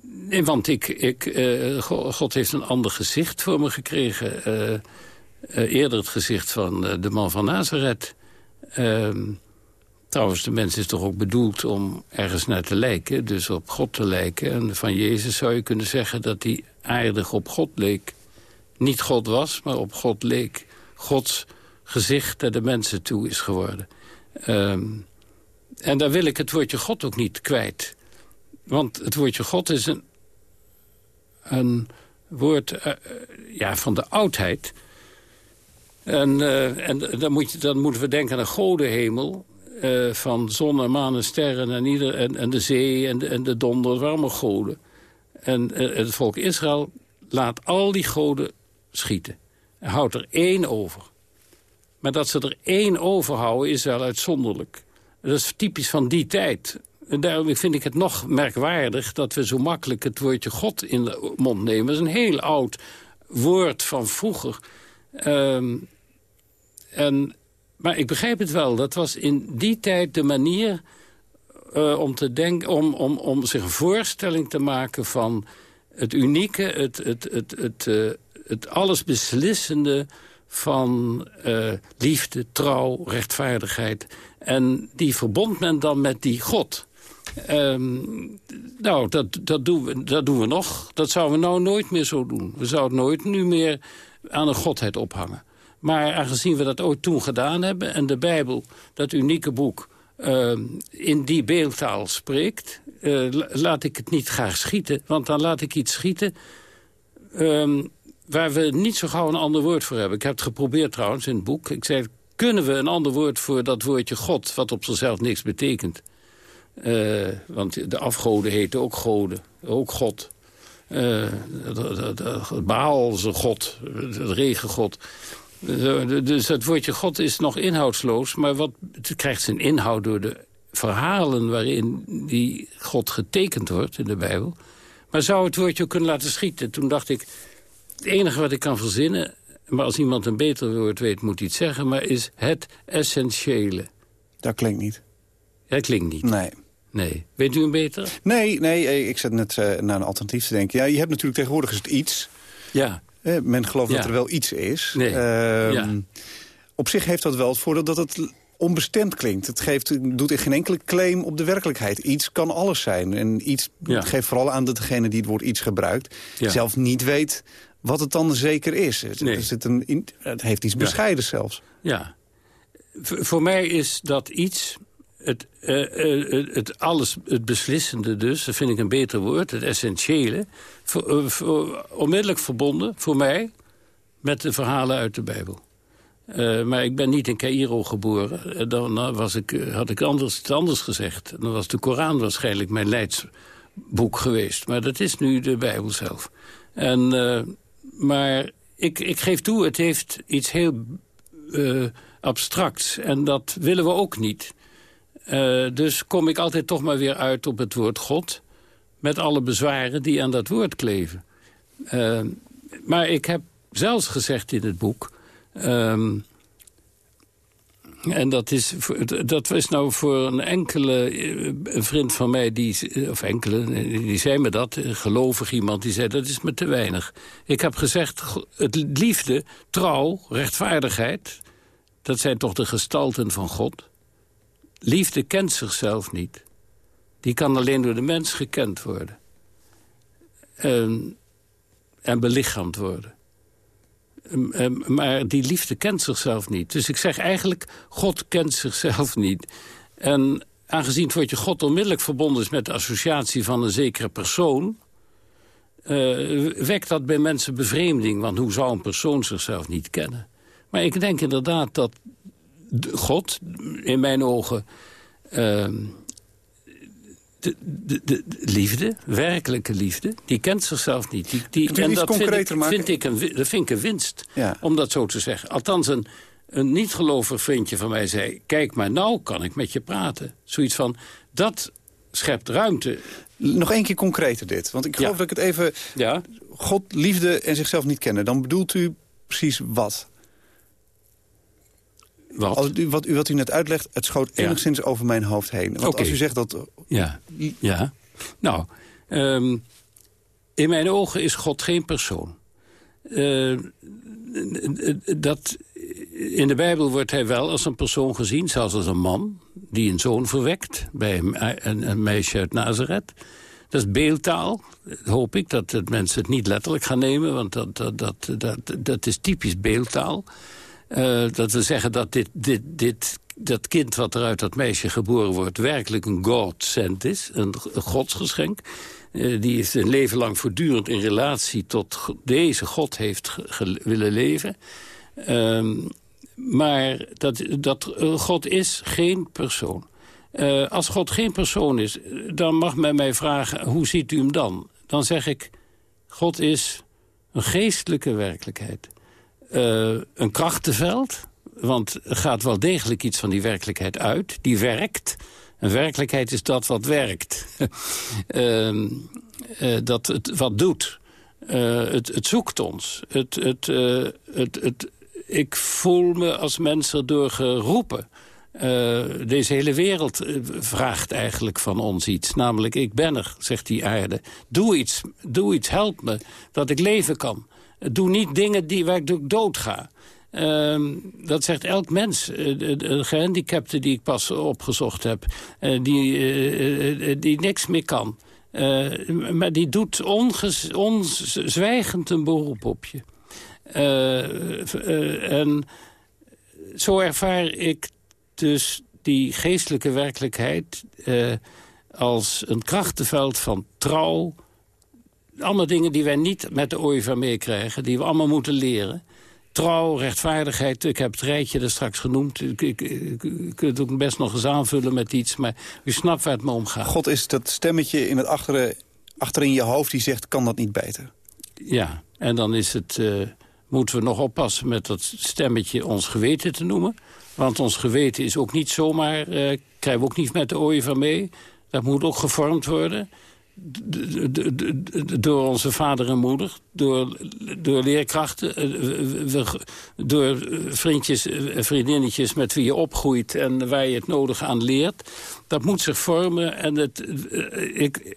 nee, want ik, ik, uh, God heeft een ander gezicht voor me gekregen. Uh, eerder het gezicht van de man van Nazareth. Ehm, trouwens, de mens is toch ook bedoeld om ergens naar te lijken. Dus op God te lijken. En van Jezus zou je kunnen zeggen dat hij aardig op God leek. Niet God was, maar op God leek. Gods gezicht naar de mensen toe is geworden. Um, en daar wil ik het woordje God ook niet kwijt. Want het woordje God is een, een woord uh, ja, van de oudheid. En, uh, en dan, moet dan moeten we denken aan de godenhemel. Uh, van zon en maan en sterren en, ieder, en, en de zee en de, en de donder. Allemaal goden. En het volk Israël laat al die goden schieten. En houdt er één over. Maar dat ze er één overhouden is wel uitzonderlijk. Dat is typisch van die tijd. En daarom vind ik het nog merkwaardig dat we zo makkelijk het woordje God in de mond nemen. Dat is een heel oud woord van vroeger. Um, en, maar ik begrijp het wel. Dat was in die tijd de manier uh, om, te denken, om, om, om zich een voorstelling te maken van het unieke, het, het, het, het, uh, het allesbeslissende van uh, liefde, trouw, rechtvaardigheid. En die verbond men dan met die God. Um, nou, dat, dat, doen we, dat doen we nog. Dat zouden we nou nooit meer zo doen. We zouden nooit nu meer aan een godheid ophangen. Maar aangezien we dat ooit toen gedaan hebben... en de Bijbel, dat unieke boek, uh, in die beeldtaal spreekt... Uh, laat ik het niet graag schieten. Want dan laat ik iets schieten... Um, waar we niet zo gauw een ander woord voor hebben. Ik heb het geprobeerd trouwens in het boek. Ik zei, kunnen we een ander woord voor dat woordje God... wat op zichzelf niks betekent... Uh, want de afgoden heten ook goden, ook God. Uh, Baal is god, de regengod. Dus het woordje God is nog inhoudsloos... maar wat, het krijgt zijn inhoud door de verhalen... waarin die God getekend wordt in de Bijbel. Maar zou het woordje ook kunnen laten schieten? Toen dacht ik, het enige wat ik kan verzinnen... maar als iemand een beter woord weet, moet hij het zeggen... maar is het essentiële. Dat klinkt niet. Dat klinkt niet. Nee. Nee. Weet u een beter? Nee, nee eh, ik zat net uh, naar een alternatief te denken. Ja, je hebt natuurlijk tegenwoordig het iets. Ja. Eh, men gelooft ja. dat er wel iets is. Nee. Uh, ja. Op zich heeft dat wel het voordeel dat het onbestemd klinkt. Het geeft, doet in geen enkele claim op de werkelijkheid. Iets kan alles zijn. En iets ja. geeft vooral aan dat degene die het woord iets gebruikt... zelf niet weet wat het dan zeker is. Het, nee. er zit een, het heeft iets bescheiden zelfs. Ja. V voor mij is dat iets het, uh, uh, het alles, het beslissende dus, dat vind ik een beter woord, het essentiële, voor, uh, voor, onmiddellijk verbonden, voor mij, met de verhalen uit de Bijbel. maar ik ben niet in Cairo geboren. Dan was ik, had ik anders, het anders gezegd. Dan was de Koran waarschijnlijk mijn leidsboek geweest. Maar dat is nu de Bijbel zelf. En, maar ik, ik geef toe, het heeft iets heel abstracts. En dat willen we ook niet. Uh, dus kom ik altijd toch maar weer uit op het woord God... met alle bezwaren die aan dat woord kleven. Uh, maar ik heb zelfs gezegd in het boek... Um, en dat is, dat is nou voor een enkele een vriend van mij, die, of enkele, die zei me dat, een gelovig iemand, die zei dat is me te weinig. Ik heb gezegd, het liefde, trouw, rechtvaardigheid, dat zijn toch de gestalten van God... Liefde kent zichzelf niet. Die kan alleen door de mens gekend worden. En, en belichaamd worden. Maar die liefde kent zichzelf niet. Dus ik zeg eigenlijk, God kent zichzelf niet. En aangezien het woordje God onmiddellijk verbonden is... met de associatie van een zekere persoon... Uh, wekt dat bij mensen bevreemding. Want hoe zou een persoon zichzelf niet kennen? Maar ik denk inderdaad dat God, in mijn ogen... de, de, de, liefde, werkelijke liefde, die kent zichzelf niet. Die, die, en dat vind ik, vind ik, een, dat vind ik een winst, ja. om dat zo te zeggen. Althans, een, een niet-gelovig vriendje van mij zei... kijk, maar nou kan ik met je praten. Zoiets van, dat schept ruimte. Nog één keer concreter dit, want ik geloof ja. dat ik het even... Ja? God, liefde en zichzelf niet kennen. Dan bedoelt u precies wat? Wat? Als u, wat, u, wat u net uitlegt, het schoot Ja. enigszins over mijn hoofd heen. Want als u zegt dat... Ja, ja. Nou, ehm, in mijn ogen is God geen persoon. Eh, dat, in de Bijbel wordt hij wel als een persoon gezien, zelfs als een man... die een zoon verwekt bij een, meisje uit Nazareth. Dat is beeldtaal, hoop ik, dat, dat mensen het niet letterlijk gaan nemen... want dat, dat, dat, dat, dat is typisch beeldtaal. Uh, dat we zeggen dat dit, dit, dit, dat kind wat er uit dat meisje geboren wordt... werkelijk een God-sent is, een, godsgeschenk. die is een leven lang voortdurend in relatie tot deze God heeft willen leven. Ehm, maar dat, dat God is geen persoon. Uh, als God geen persoon is, dan mag men mij vragen... hoe ziet u hem dan? Dan zeg ik, God is een geestelijke werkelijkheid. Uh, een krachtenveld, want gaat wel degelijk iets van die werkelijkheid uit. Die werkt. Een werkelijkheid is dat wat werkt. uh, dat het wat doet. het, het, zoekt ons. Het, het, het, het, ik voel me als mens erdoor geroepen. Deze hele wereld eh, vraagt eigenlijk van ons iets. Namelijk, ik ben er, zegt die aarde. Doe iets, doe iets, help me, dat ik leven kan. Doe niet dingen die, waar ik dood ga. Uh, dat zegt elk mens. Uh, de, gehandicapte die ik pas opgezocht heb. Uh, die, die niks meer kan. maar die doet onzwijgend een beroep op je. en zo ervaar ik dus die geestelijke werkelijkheid als een krachtenveld van trouw. Allemaal dingen die wij niet met de OIVA meekrijgen, die we allemaal moeten leren. Trouw, rechtvaardigheid, ik heb het rijtje er straks genoemd. Ik, ik, ik, het ook best nog eens aanvullen met iets, maar u snapt waar het me om gaat. God is dat stemmetje in het achteren, achterin je hoofd die zegt, kan dat niet beter? Ja, en dan is het, uh, moeten we nog oppassen met dat stemmetje ons geweten te noemen. Want ons geweten is ook niet zomaar, uh, krijgen we ook niet met de ooien van mee. Dat moet ook gevormd worden. Door onze vader en moeder, door, door leerkrachten, eh, door vriendjes en vriendinnetjes met wie je opgroeit en waar je het nodig aan leert. Dat moet zich vormen en het, eh, ik,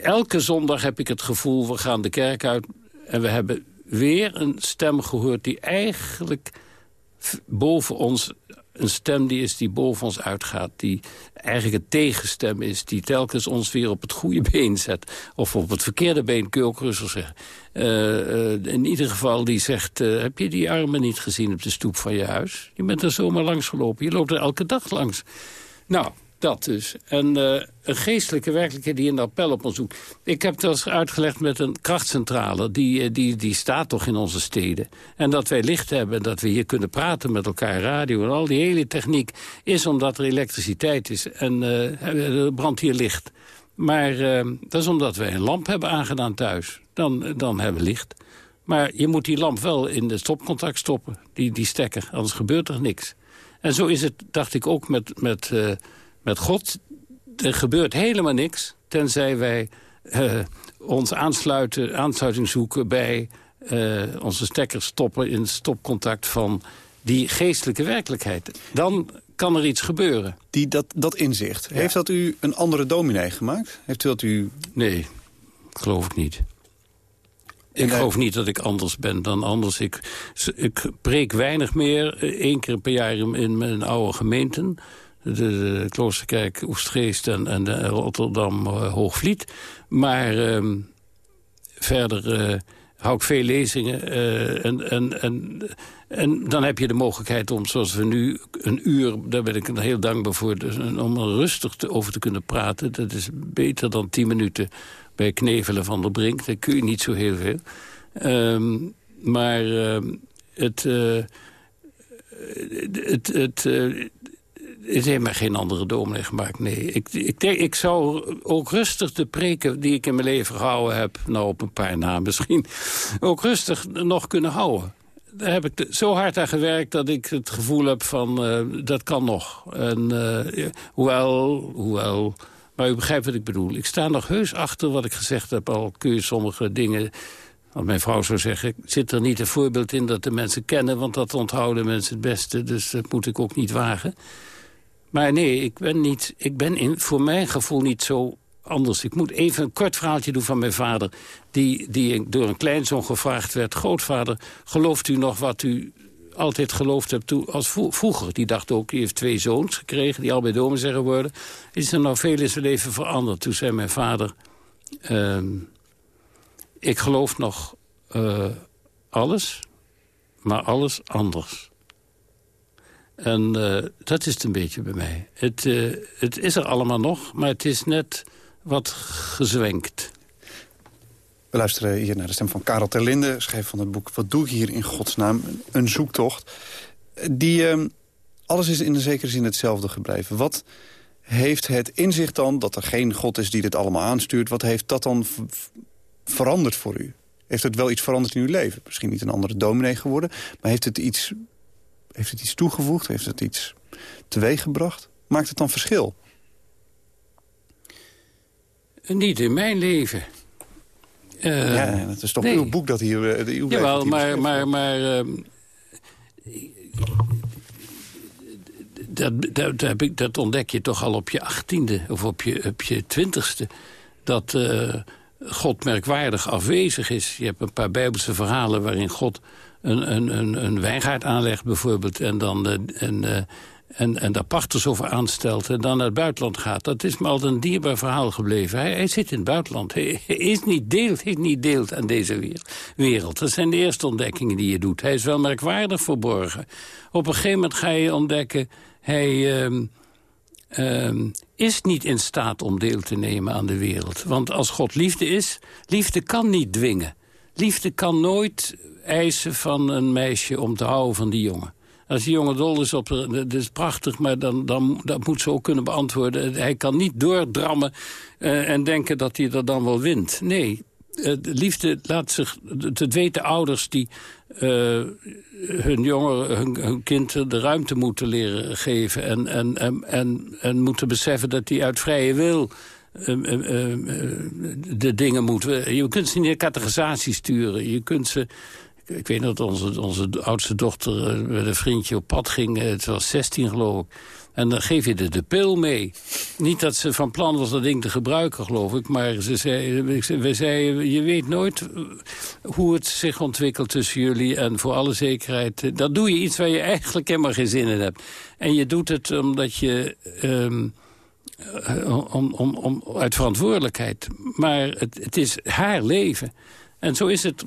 elke zondag heb ik het gevoel, we gaan de kerk uit en we hebben weer een stem gehoord die eigenlijk boven ons een stem die is die boven ons uitgaat. Die eigenlijk een tegenstem is. Die telkens ons weer op het goede been zet. Of op het verkeerde been, kun je ook rustig zeggen. Uh, uh, in ieder geval die zegt... Uh, heb je die armen niet gezien op de stoep van je huis? Je bent er zomaar langs gelopen. Je loopt er elke dag langs. Nou, dat dus. En uh, een geestelijke werkelijkheid die een appel op ons doet. Ik heb het eens uitgelegd met een krachtcentrale. Die, uh, die, die staat toch in onze steden. En dat wij licht hebben, dat we hier kunnen praten met elkaar, radio en al die hele techniek... is omdat er elektriciteit is en uh, er brandt hier licht. Maar dat is omdat wij een lamp hebben aangedaan thuis. Dan, dan hebben we licht. Maar je moet die lamp wel in de stopcontact stoppen, die, die stekker. Anders gebeurt er niks. En zo is het, dacht ik, ook met... met met God, er gebeurt helemaal niks... tenzij wij uh, ons aansluiten, aansluiting zoeken bij uh, onze stekkers stoppen... in stopcontact van die geestelijke werkelijkheid. Dan kan er iets gebeuren. Die, dat, dat inzicht, heeft dat u een andere dominee gemaakt? Heeft u dat u... Nee, geloof ik niet. Ik geloof niet dat ik anders ben dan anders. Ik, ik preek weinig meer, eh, één keer per jaar in mijn oude gemeenten de, Kloosterkerk Oestgeest en, en de Rotterdam uh, Hoogvliet. Maar uh, verder uh, hou ik veel lezingen. Uh, en, en, en, en dan heb je de mogelijkheid om, zoals we nu, een uur... daar ben ik heel dankbaar voor, dus, om er rustig te, over te kunnen praten. Dat is beter dan tien minuten bij Knevelen van der Brink. Daar kun je niet zo heel veel. Uh, maar ehm, het... het, het het heeft mij geen andere dominee gemaakt, nee. Ik, ik, ik zou ook rustig de preken die ik in mijn leven gehouden heb... nou, op een paar na misschien... ook rustig nog kunnen houden. Daar heb ik zo hard aan gewerkt dat ik het gevoel heb van... Uh, dat kan nog. En, uh, hoewel, hoewel... Maar u begrijpt wat ik bedoel. Ik sta nog heus achter wat ik gezegd heb. Al kun je sommige dingen... Want mijn vrouw zou zeggen, zit er niet een voorbeeld in dat de mensen kennen... want dat onthouden mensen het beste, dus dat moet ik ook niet wagen. Maar nee, ik ben, niet, ik ben in, voor mijn gevoel niet zo anders. Ik moet even een kort verhaaltje doen van mijn vader... die, die door een kleinzoon gevraagd werd... grootvader, gelooft u nog wat u altijd geloofd hebt toen, als vroeger? Die dacht ook, die heeft twee zoons gekregen... die al bij domen zijn geworden. Is er nou veel in zijn leven veranderd? Toen zei mijn vader... Uh, ik geloof nog uh, alles, maar alles anders. En uh, dat is het een beetje bij mij. Het, uh, het is er allemaal nog, maar het is net wat gezwenkt. We luisteren hier naar de stem van Karel Terlinde, schrijver van het boek Wat doe ik hier in godsnaam? Een zoektocht. Die, uh, alles is in een zekere zin hetzelfde gebleven. Wat heeft het inzicht dan dat er geen God is die dit allemaal aanstuurt... wat heeft dat dan veranderd voor u? Heeft het wel iets veranderd in uw leven? Misschien niet een andere dominee geworden, maar heeft het iets, heeft het iets toegevoegd? Heeft het iets teweeggebracht? Maakt het dan verschil? Niet in mijn leven. Uh, ja, het is toch nee. uw boek dat hier... Uh, uw Jawel, maar... maar, maar uh, dat, dat, heb ik, dat ontdek je toch al op je achttiende of op je, op je twintigste. Dat uh, God merkwaardig afwezig is. Je hebt een paar bijbelse verhalen waarin God een, een, een, een wijngaard aanlegt bijvoorbeeld... en dan de, en, en, en daar pachters over aanstelt en dan naar het buitenland gaat. Dat is me altijd een dierbaar verhaal gebleven. Hij, zit in het buitenland. Hij, is niet deelt, hij niet deelt aan deze wereld. Dat zijn de eerste ontdekkingen die je doet. Hij is wel merkwaardig verborgen. Op een gegeven moment ga je ontdekken... hij uh, uh, is niet in staat om deel te nemen aan de wereld. Want als God liefde is, liefde kan niet dwingen. Liefde kan nooit eisen van een meisje om te houden van die jongen. Als die jongen dol is op... Dat is prachtig, maar dan, dan, dat moet ze ook kunnen beantwoorden. Hij kan niet doordrammen uh, en denken dat hij er dan wel wint. Nee, uh, liefde laat zich... Het weten ouders die uh, hun jongen, hun, hun, kind de ruimte moeten leren geven... en, en, en, en, en moeten beseffen dat hij uit vrije wil... de dingen moeten... Je kunt ze niet in categorisatie sturen. Je kunt ze ik weet dat onze, onze oudste dochter eh, met een vriendje op pad ging. Eh, het was 16 geloof ik. En dan geef je de, de pil mee. Niet dat ze van plan was dat ding te gebruiken, geloof ik. Maar ze zei, we zeiden, je weet nooit eh, hoe het zich ontwikkelt tussen jullie. En voor alle zekerheid, dat doe je iets waar je eigenlijk helemaal geen zin in hebt. En je doet het omdat je... om, om, om, uit verantwoordelijkheid. Maar het, het is haar leven. En zo is het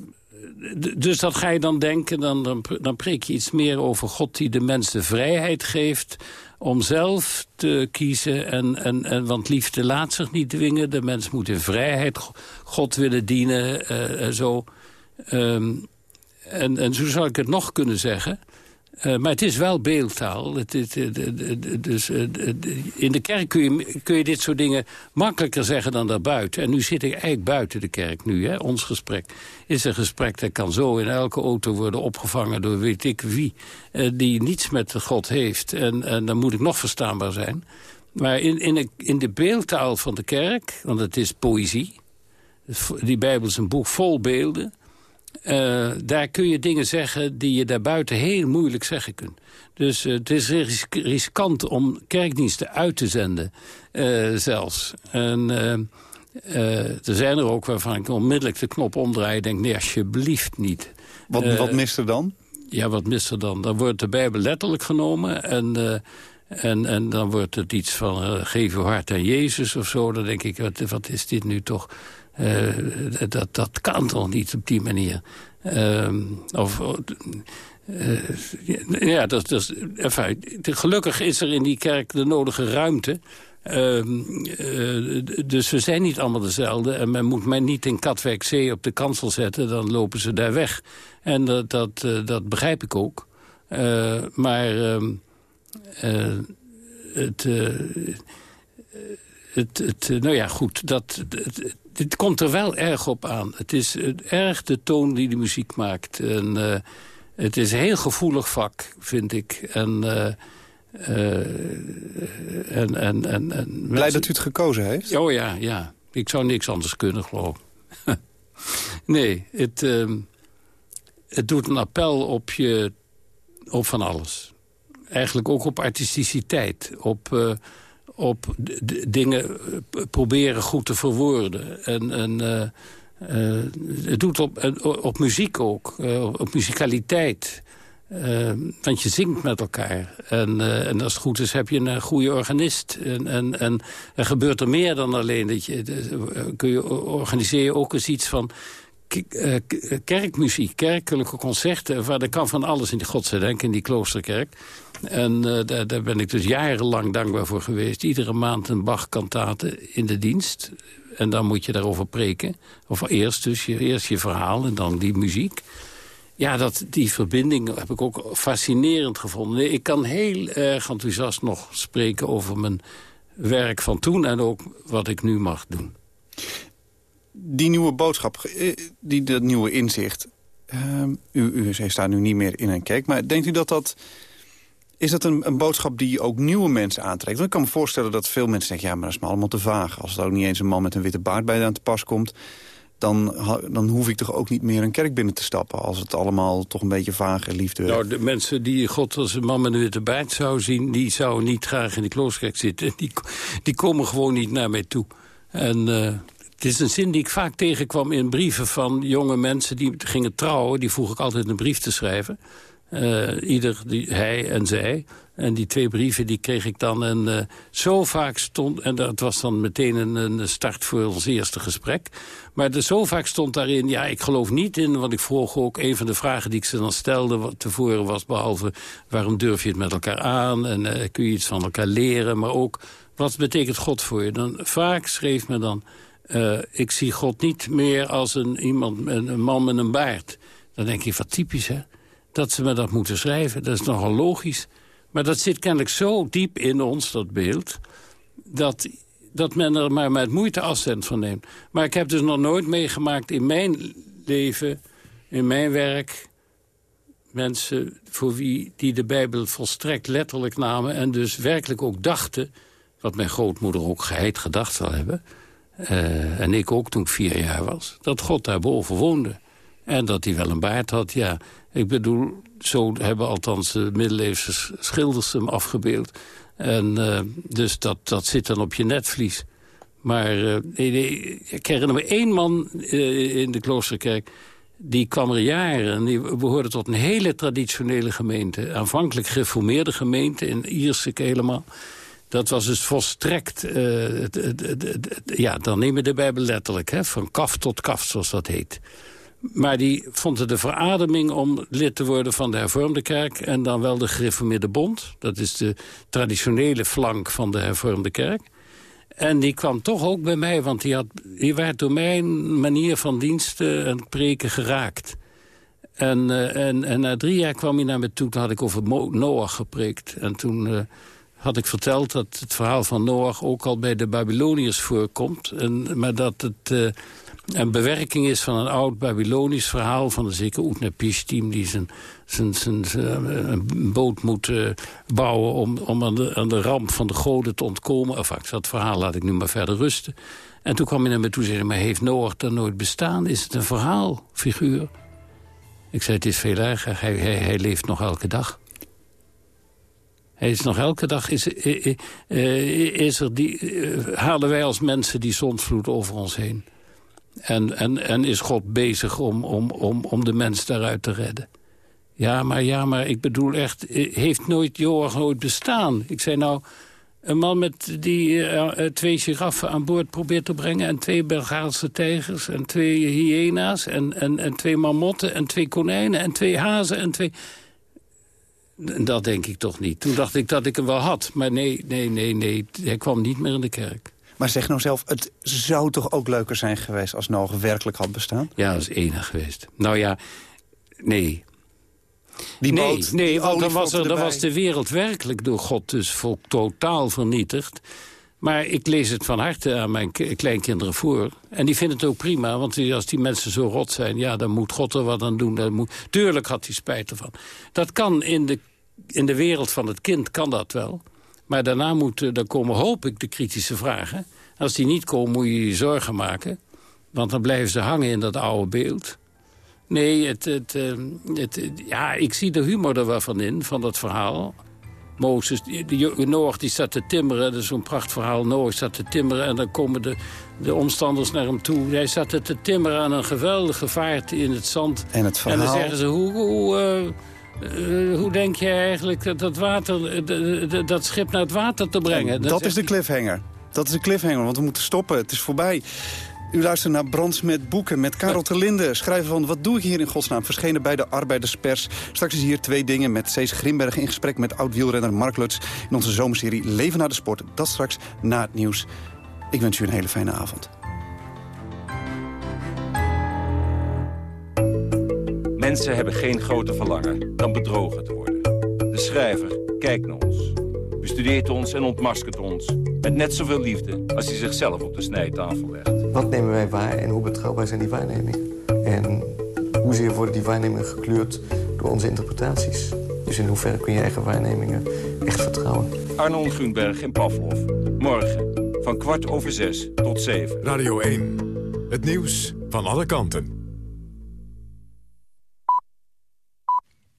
dus dat ga je dan denken, dan, dan, dan preek je iets meer over God die de mens de vrijheid geeft om zelf te kiezen. En, en, en, want liefde laat zich niet dwingen. De mens moet in vrijheid God willen dienen. Uh, zo. Um, en, en zo zou ik het nog kunnen zeggen. Uh, maar het is wel beeldtaal. Het, het, dus, uh, in de kerk kun je, kun je dit soort dingen makkelijker zeggen dan daarbuiten. En nu zit ik eigenlijk buiten de kerk nu. Hè. Ons gesprek is een gesprek dat kan zo in elke auto worden opgevangen door weet ik wie. Uh, die niets met God heeft. En, en dan moet ik nog verstaanbaar zijn. Maar in, in, de, in de beeldtaal van de kerk, want het is poëzie. Die Bijbel is een boek vol beelden uh, daar kun je dingen zeggen die je daarbuiten heel moeilijk zeggen kunt. Dus uh, het is riskant om kerkdiensten uit te zenden, uh, zelfs. En er zijn er ook waarvan ik onmiddellijk de knop omdraai... en denk, nee, alsjeblieft niet. Wat, wat mist er dan? Ja, wat mist er dan? Dan wordt de Bijbel letterlijk genomen... en en, en dan wordt het iets van uh, geef uw hart aan Jezus of zo. Dan denk ik, wat, wat is dit nu toch? Uh, dat, dat kan toch niet op die manier? Uh, of, uh, ja, dat, dat, enfin, gelukkig is er in die kerk de nodige ruimte. Ehm, dus we zijn niet allemaal dezelfde. En men moet mij niet in Katwijk C op de kansel zetten. Dan lopen ze daar weg. En dat, dat, dat begrijp ik ook. maar ehm, het het, het, nou ja, goed, dat, dit komt er wel erg op aan. Het is erg de toon die de muziek maakt. En, uh, het is een heel gevoelig vak, vind ik. En, uh, uh, en, en, en, en Blij dat u het gekozen heeft? Oh ja, ja. Ik zou niks anders kunnen, geloof ik. nee, het, ehm, het doet een appel op, je, op van alles. Eigenlijk ook op artisticiteit, op op dingen eh, proberen goed te verwoorden. En, en uh, uh, het doet op, op muziek ook, op muzikaliteit. want je zingt met elkaar. En, en als het goed is heb je een goede organist. En, en, en er gebeurt er meer dan alleen. Dat je, kun je, organiseer je ook eens iets van kerkmuziek, kerkelijke concerten... waar er kan van alles in die godzijdank, in die kloosterkerk. En daar, daar, ben ik dus jarenlang dankbaar voor geweest. Iedere maand een Bach-kantate in de dienst. En dan moet je daarover preken. Of eerst dus, je, eerst je verhaal en dan die muziek. Ja, dat, die verbinding heb ik ook fascinerend gevonden. Ik kan heel erg enthousiast nog spreken over mijn werk van toen... en ook wat ik nu mag doen. Die nieuwe boodschap, eh, die, dat nieuwe inzicht... Uh, u, u staat nu niet meer in een kerk, maar denkt u dat dat... Is dat een, een, boodschap die ook nieuwe mensen aantrekt? Want ik kan me voorstellen dat veel mensen zeggen... ja, maar dat is maar allemaal te vaag. Als er ook niet eens een man met een witte baard bij aan te pas komt dan, dan hoef ik toch ook niet meer een kerk binnen te stappen... als het allemaal toch een beetje vaag en liefde... Nou, de mensen die God als een man met een witte baard zou zien... die zouden niet graag in de kloosterkerk zitten. Die, die komen gewoon niet naar mij toe. En uh, het is een zin die ik vaak tegenkwam in brieven van jonge mensen... die gingen trouwen, die vroeg ik altijd een brief te schrijven... Uh, ieder, die, hij en zij. En die twee brieven die kreeg ik dan. En uh, zo vaak stond... En dat was dan meteen een, een, start voor ons eerste gesprek. Maar de, zo vaak stond daarin... Ja, ik geloof niet in... Want ik vroeg ook... Een van de vragen die ik ze dan stelde wat tevoren was... Behalve waarom durf je het met elkaar aan? En uh, kun je iets van elkaar leren? Maar ook, wat betekent God voor je? Dan, vaak schreef me dan... Uh, ik zie God niet meer als een, iemand, een, een man met een baard. Dan denk je, wat typisch, hè? dat ze me dat moeten schrijven. Dat is nogal logisch. Maar dat zit kennelijk zo diep in ons, dat beeld... dat, dat men er maar met moeite afstand van neemt. Maar ik heb dus nog nooit meegemaakt in mijn leven, in mijn werk... mensen voor wie die de Bijbel volstrekt letterlijk namen... en dus werkelijk ook dachten, wat mijn grootmoeder ook geheid gedacht zal hebben... Uh, en ik ook toen ik vier jaar was, dat God daarboven woonde. En dat hij wel een baard had, ja. Ik bedoel, zo hebben althans de middeleeuwse schilders hem afgebeeld. En uh, dus dat, dat zit dan op je netvlies. Maar uh, ik herinner me één man in de kloosterkerk... die kwam er jaren en die behoorde tot een hele traditionele gemeente. Aanvankelijk gereformeerde gemeente in Iersik helemaal. Dat was dus volstrekt... ja, dan neem je de Bijbel letterlijk, hè, van kaf tot kaf, zoals dat heet. Maar die vond het de verademing om lid te worden van de hervormde kerk... en dan wel de gereformeerde bond. Dat is de traditionele flank van de hervormde kerk. En die kwam toch ook bij mij, want die, had, die werd door mijn manier van diensten en preken geraakt. En, uh, en, en na drie jaar kwam hij naar me toe, toen had ik over Noach gepreekt. En toen uh, had ik verteld dat het verhaal van Noach ook al bij de Babyloniërs voorkomt. En, maar dat het... Uh, een bewerking is van een oud Babylonisch verhaal... van de zeker Utnapishtim die zijn, zijn, zijn, zijn, een boot moet uh, bouwen... om, om aan, de, aan de ramp van de goden te ontkomen. Enfin, dat verhaal laat ik nu maar verder rusten. En toen kwam hij naar me toe en zei... maar heeft Noach dan nooit bestaan? Is het een verhaalfiguur? Ik zei, het is veel erger. Hij, hij, hij leeft nog elke dag. Is nog elke dag is, is, is er die, halen wij als mensen die zondvloed over ons heen. En, en, en is God bezig om, om, om, om de mens daaruit te redden. Ja, maar, ja, maar ik bedoel echt, heeft nooit Joach nooit bestaan? Ik zei nou, een man met die twee giraffen aan boord probeert te brengen... en twee Belgaarse tijgers en twee hyena's en, en, en twee marmotten en twee konijnen en twee hazen en twee... Dat denk ik toch niet. Toen dacht ik dat ik hem wel had. Maar nee, nee, nee, nee. Hij kwam niet meer in de kerk. Maar zeg nou zelf, het zou toch ook leuker zijn geweest... als Noach werkelijk had bestaan? Ja, dat is enig geweest. Nou ja, nee. Die nee, boot, nee, die want dan was, er, dan was de wereld werkelijk door God dus vol, totaal vernietigd. Maar ik lees het van harte aan mijn kleinkinderen voor. En die vinden het ook prima, want als die mensen zo rot zijn... ja, dan moet God er wat aan doen. Dan moet... Tuurlijk had hij spijt ervan. Dat kan in de, in de wereld van het kind, kan dat wel. Maar daarna moeten, dan komen hoop ik de kritische vragen. Als die niet komen, moet je je zorgen maken. Want dan blijven ze hangen in dat oude beeld. Nee, het, het, eh, het, ja, ik zie de humor er wel van in, van dat verhaal. Mozes, Noach die staat te timmeren, dat is zo'n prachtverhaal. Noach staat te timmeren en dan komen de, de omstanders naar hem toe. Hij staat te timmeren aan een geweldige vaart in het zand. En het En dan zeggen ze, hoe, hoe, eh, eh, hoe denk jij eigenlijk dat, dat, water, eh, dat schip naar het water te brengen? Dat is de cliffhanger. Dat is de cliffhanger, want we moeten stoppen. Het is voorbij. U luistert naar Brands met boeken met Karel Terlinde. Schrijver van Wat doe ik hier in godsnaam? Verschenen bij de Arbeiderspers. Straks is hier twee dingen met Cees Grimberg in gesprek met oud-wielrenner Mark Lutz... in onze zomerserie Leven naar de Sport. Dat straks na het nieuws. Ik wens u een hele fijne avond. Mensen hebben geen groter verlangen dan bedrogen te worden. De schrijver kijkt naar ons, bestudeert ons en ontmaskert ons... met net zoveel liefde als hij zichzelf op de snijtafel legt. Wat nemen wij waar en hoe betrouwbaar zijn die waarnemingen? En hoezeer worden die waarnemingen gekleurd door onze interpretaties? Dus in hoeverre kun je eigen waarnemingen echt vertrouwen? Arnold Grunberg in Pavlov. Morgen van kwart over zes tot zeven. Radio 1. Het nieuws van alle kanten.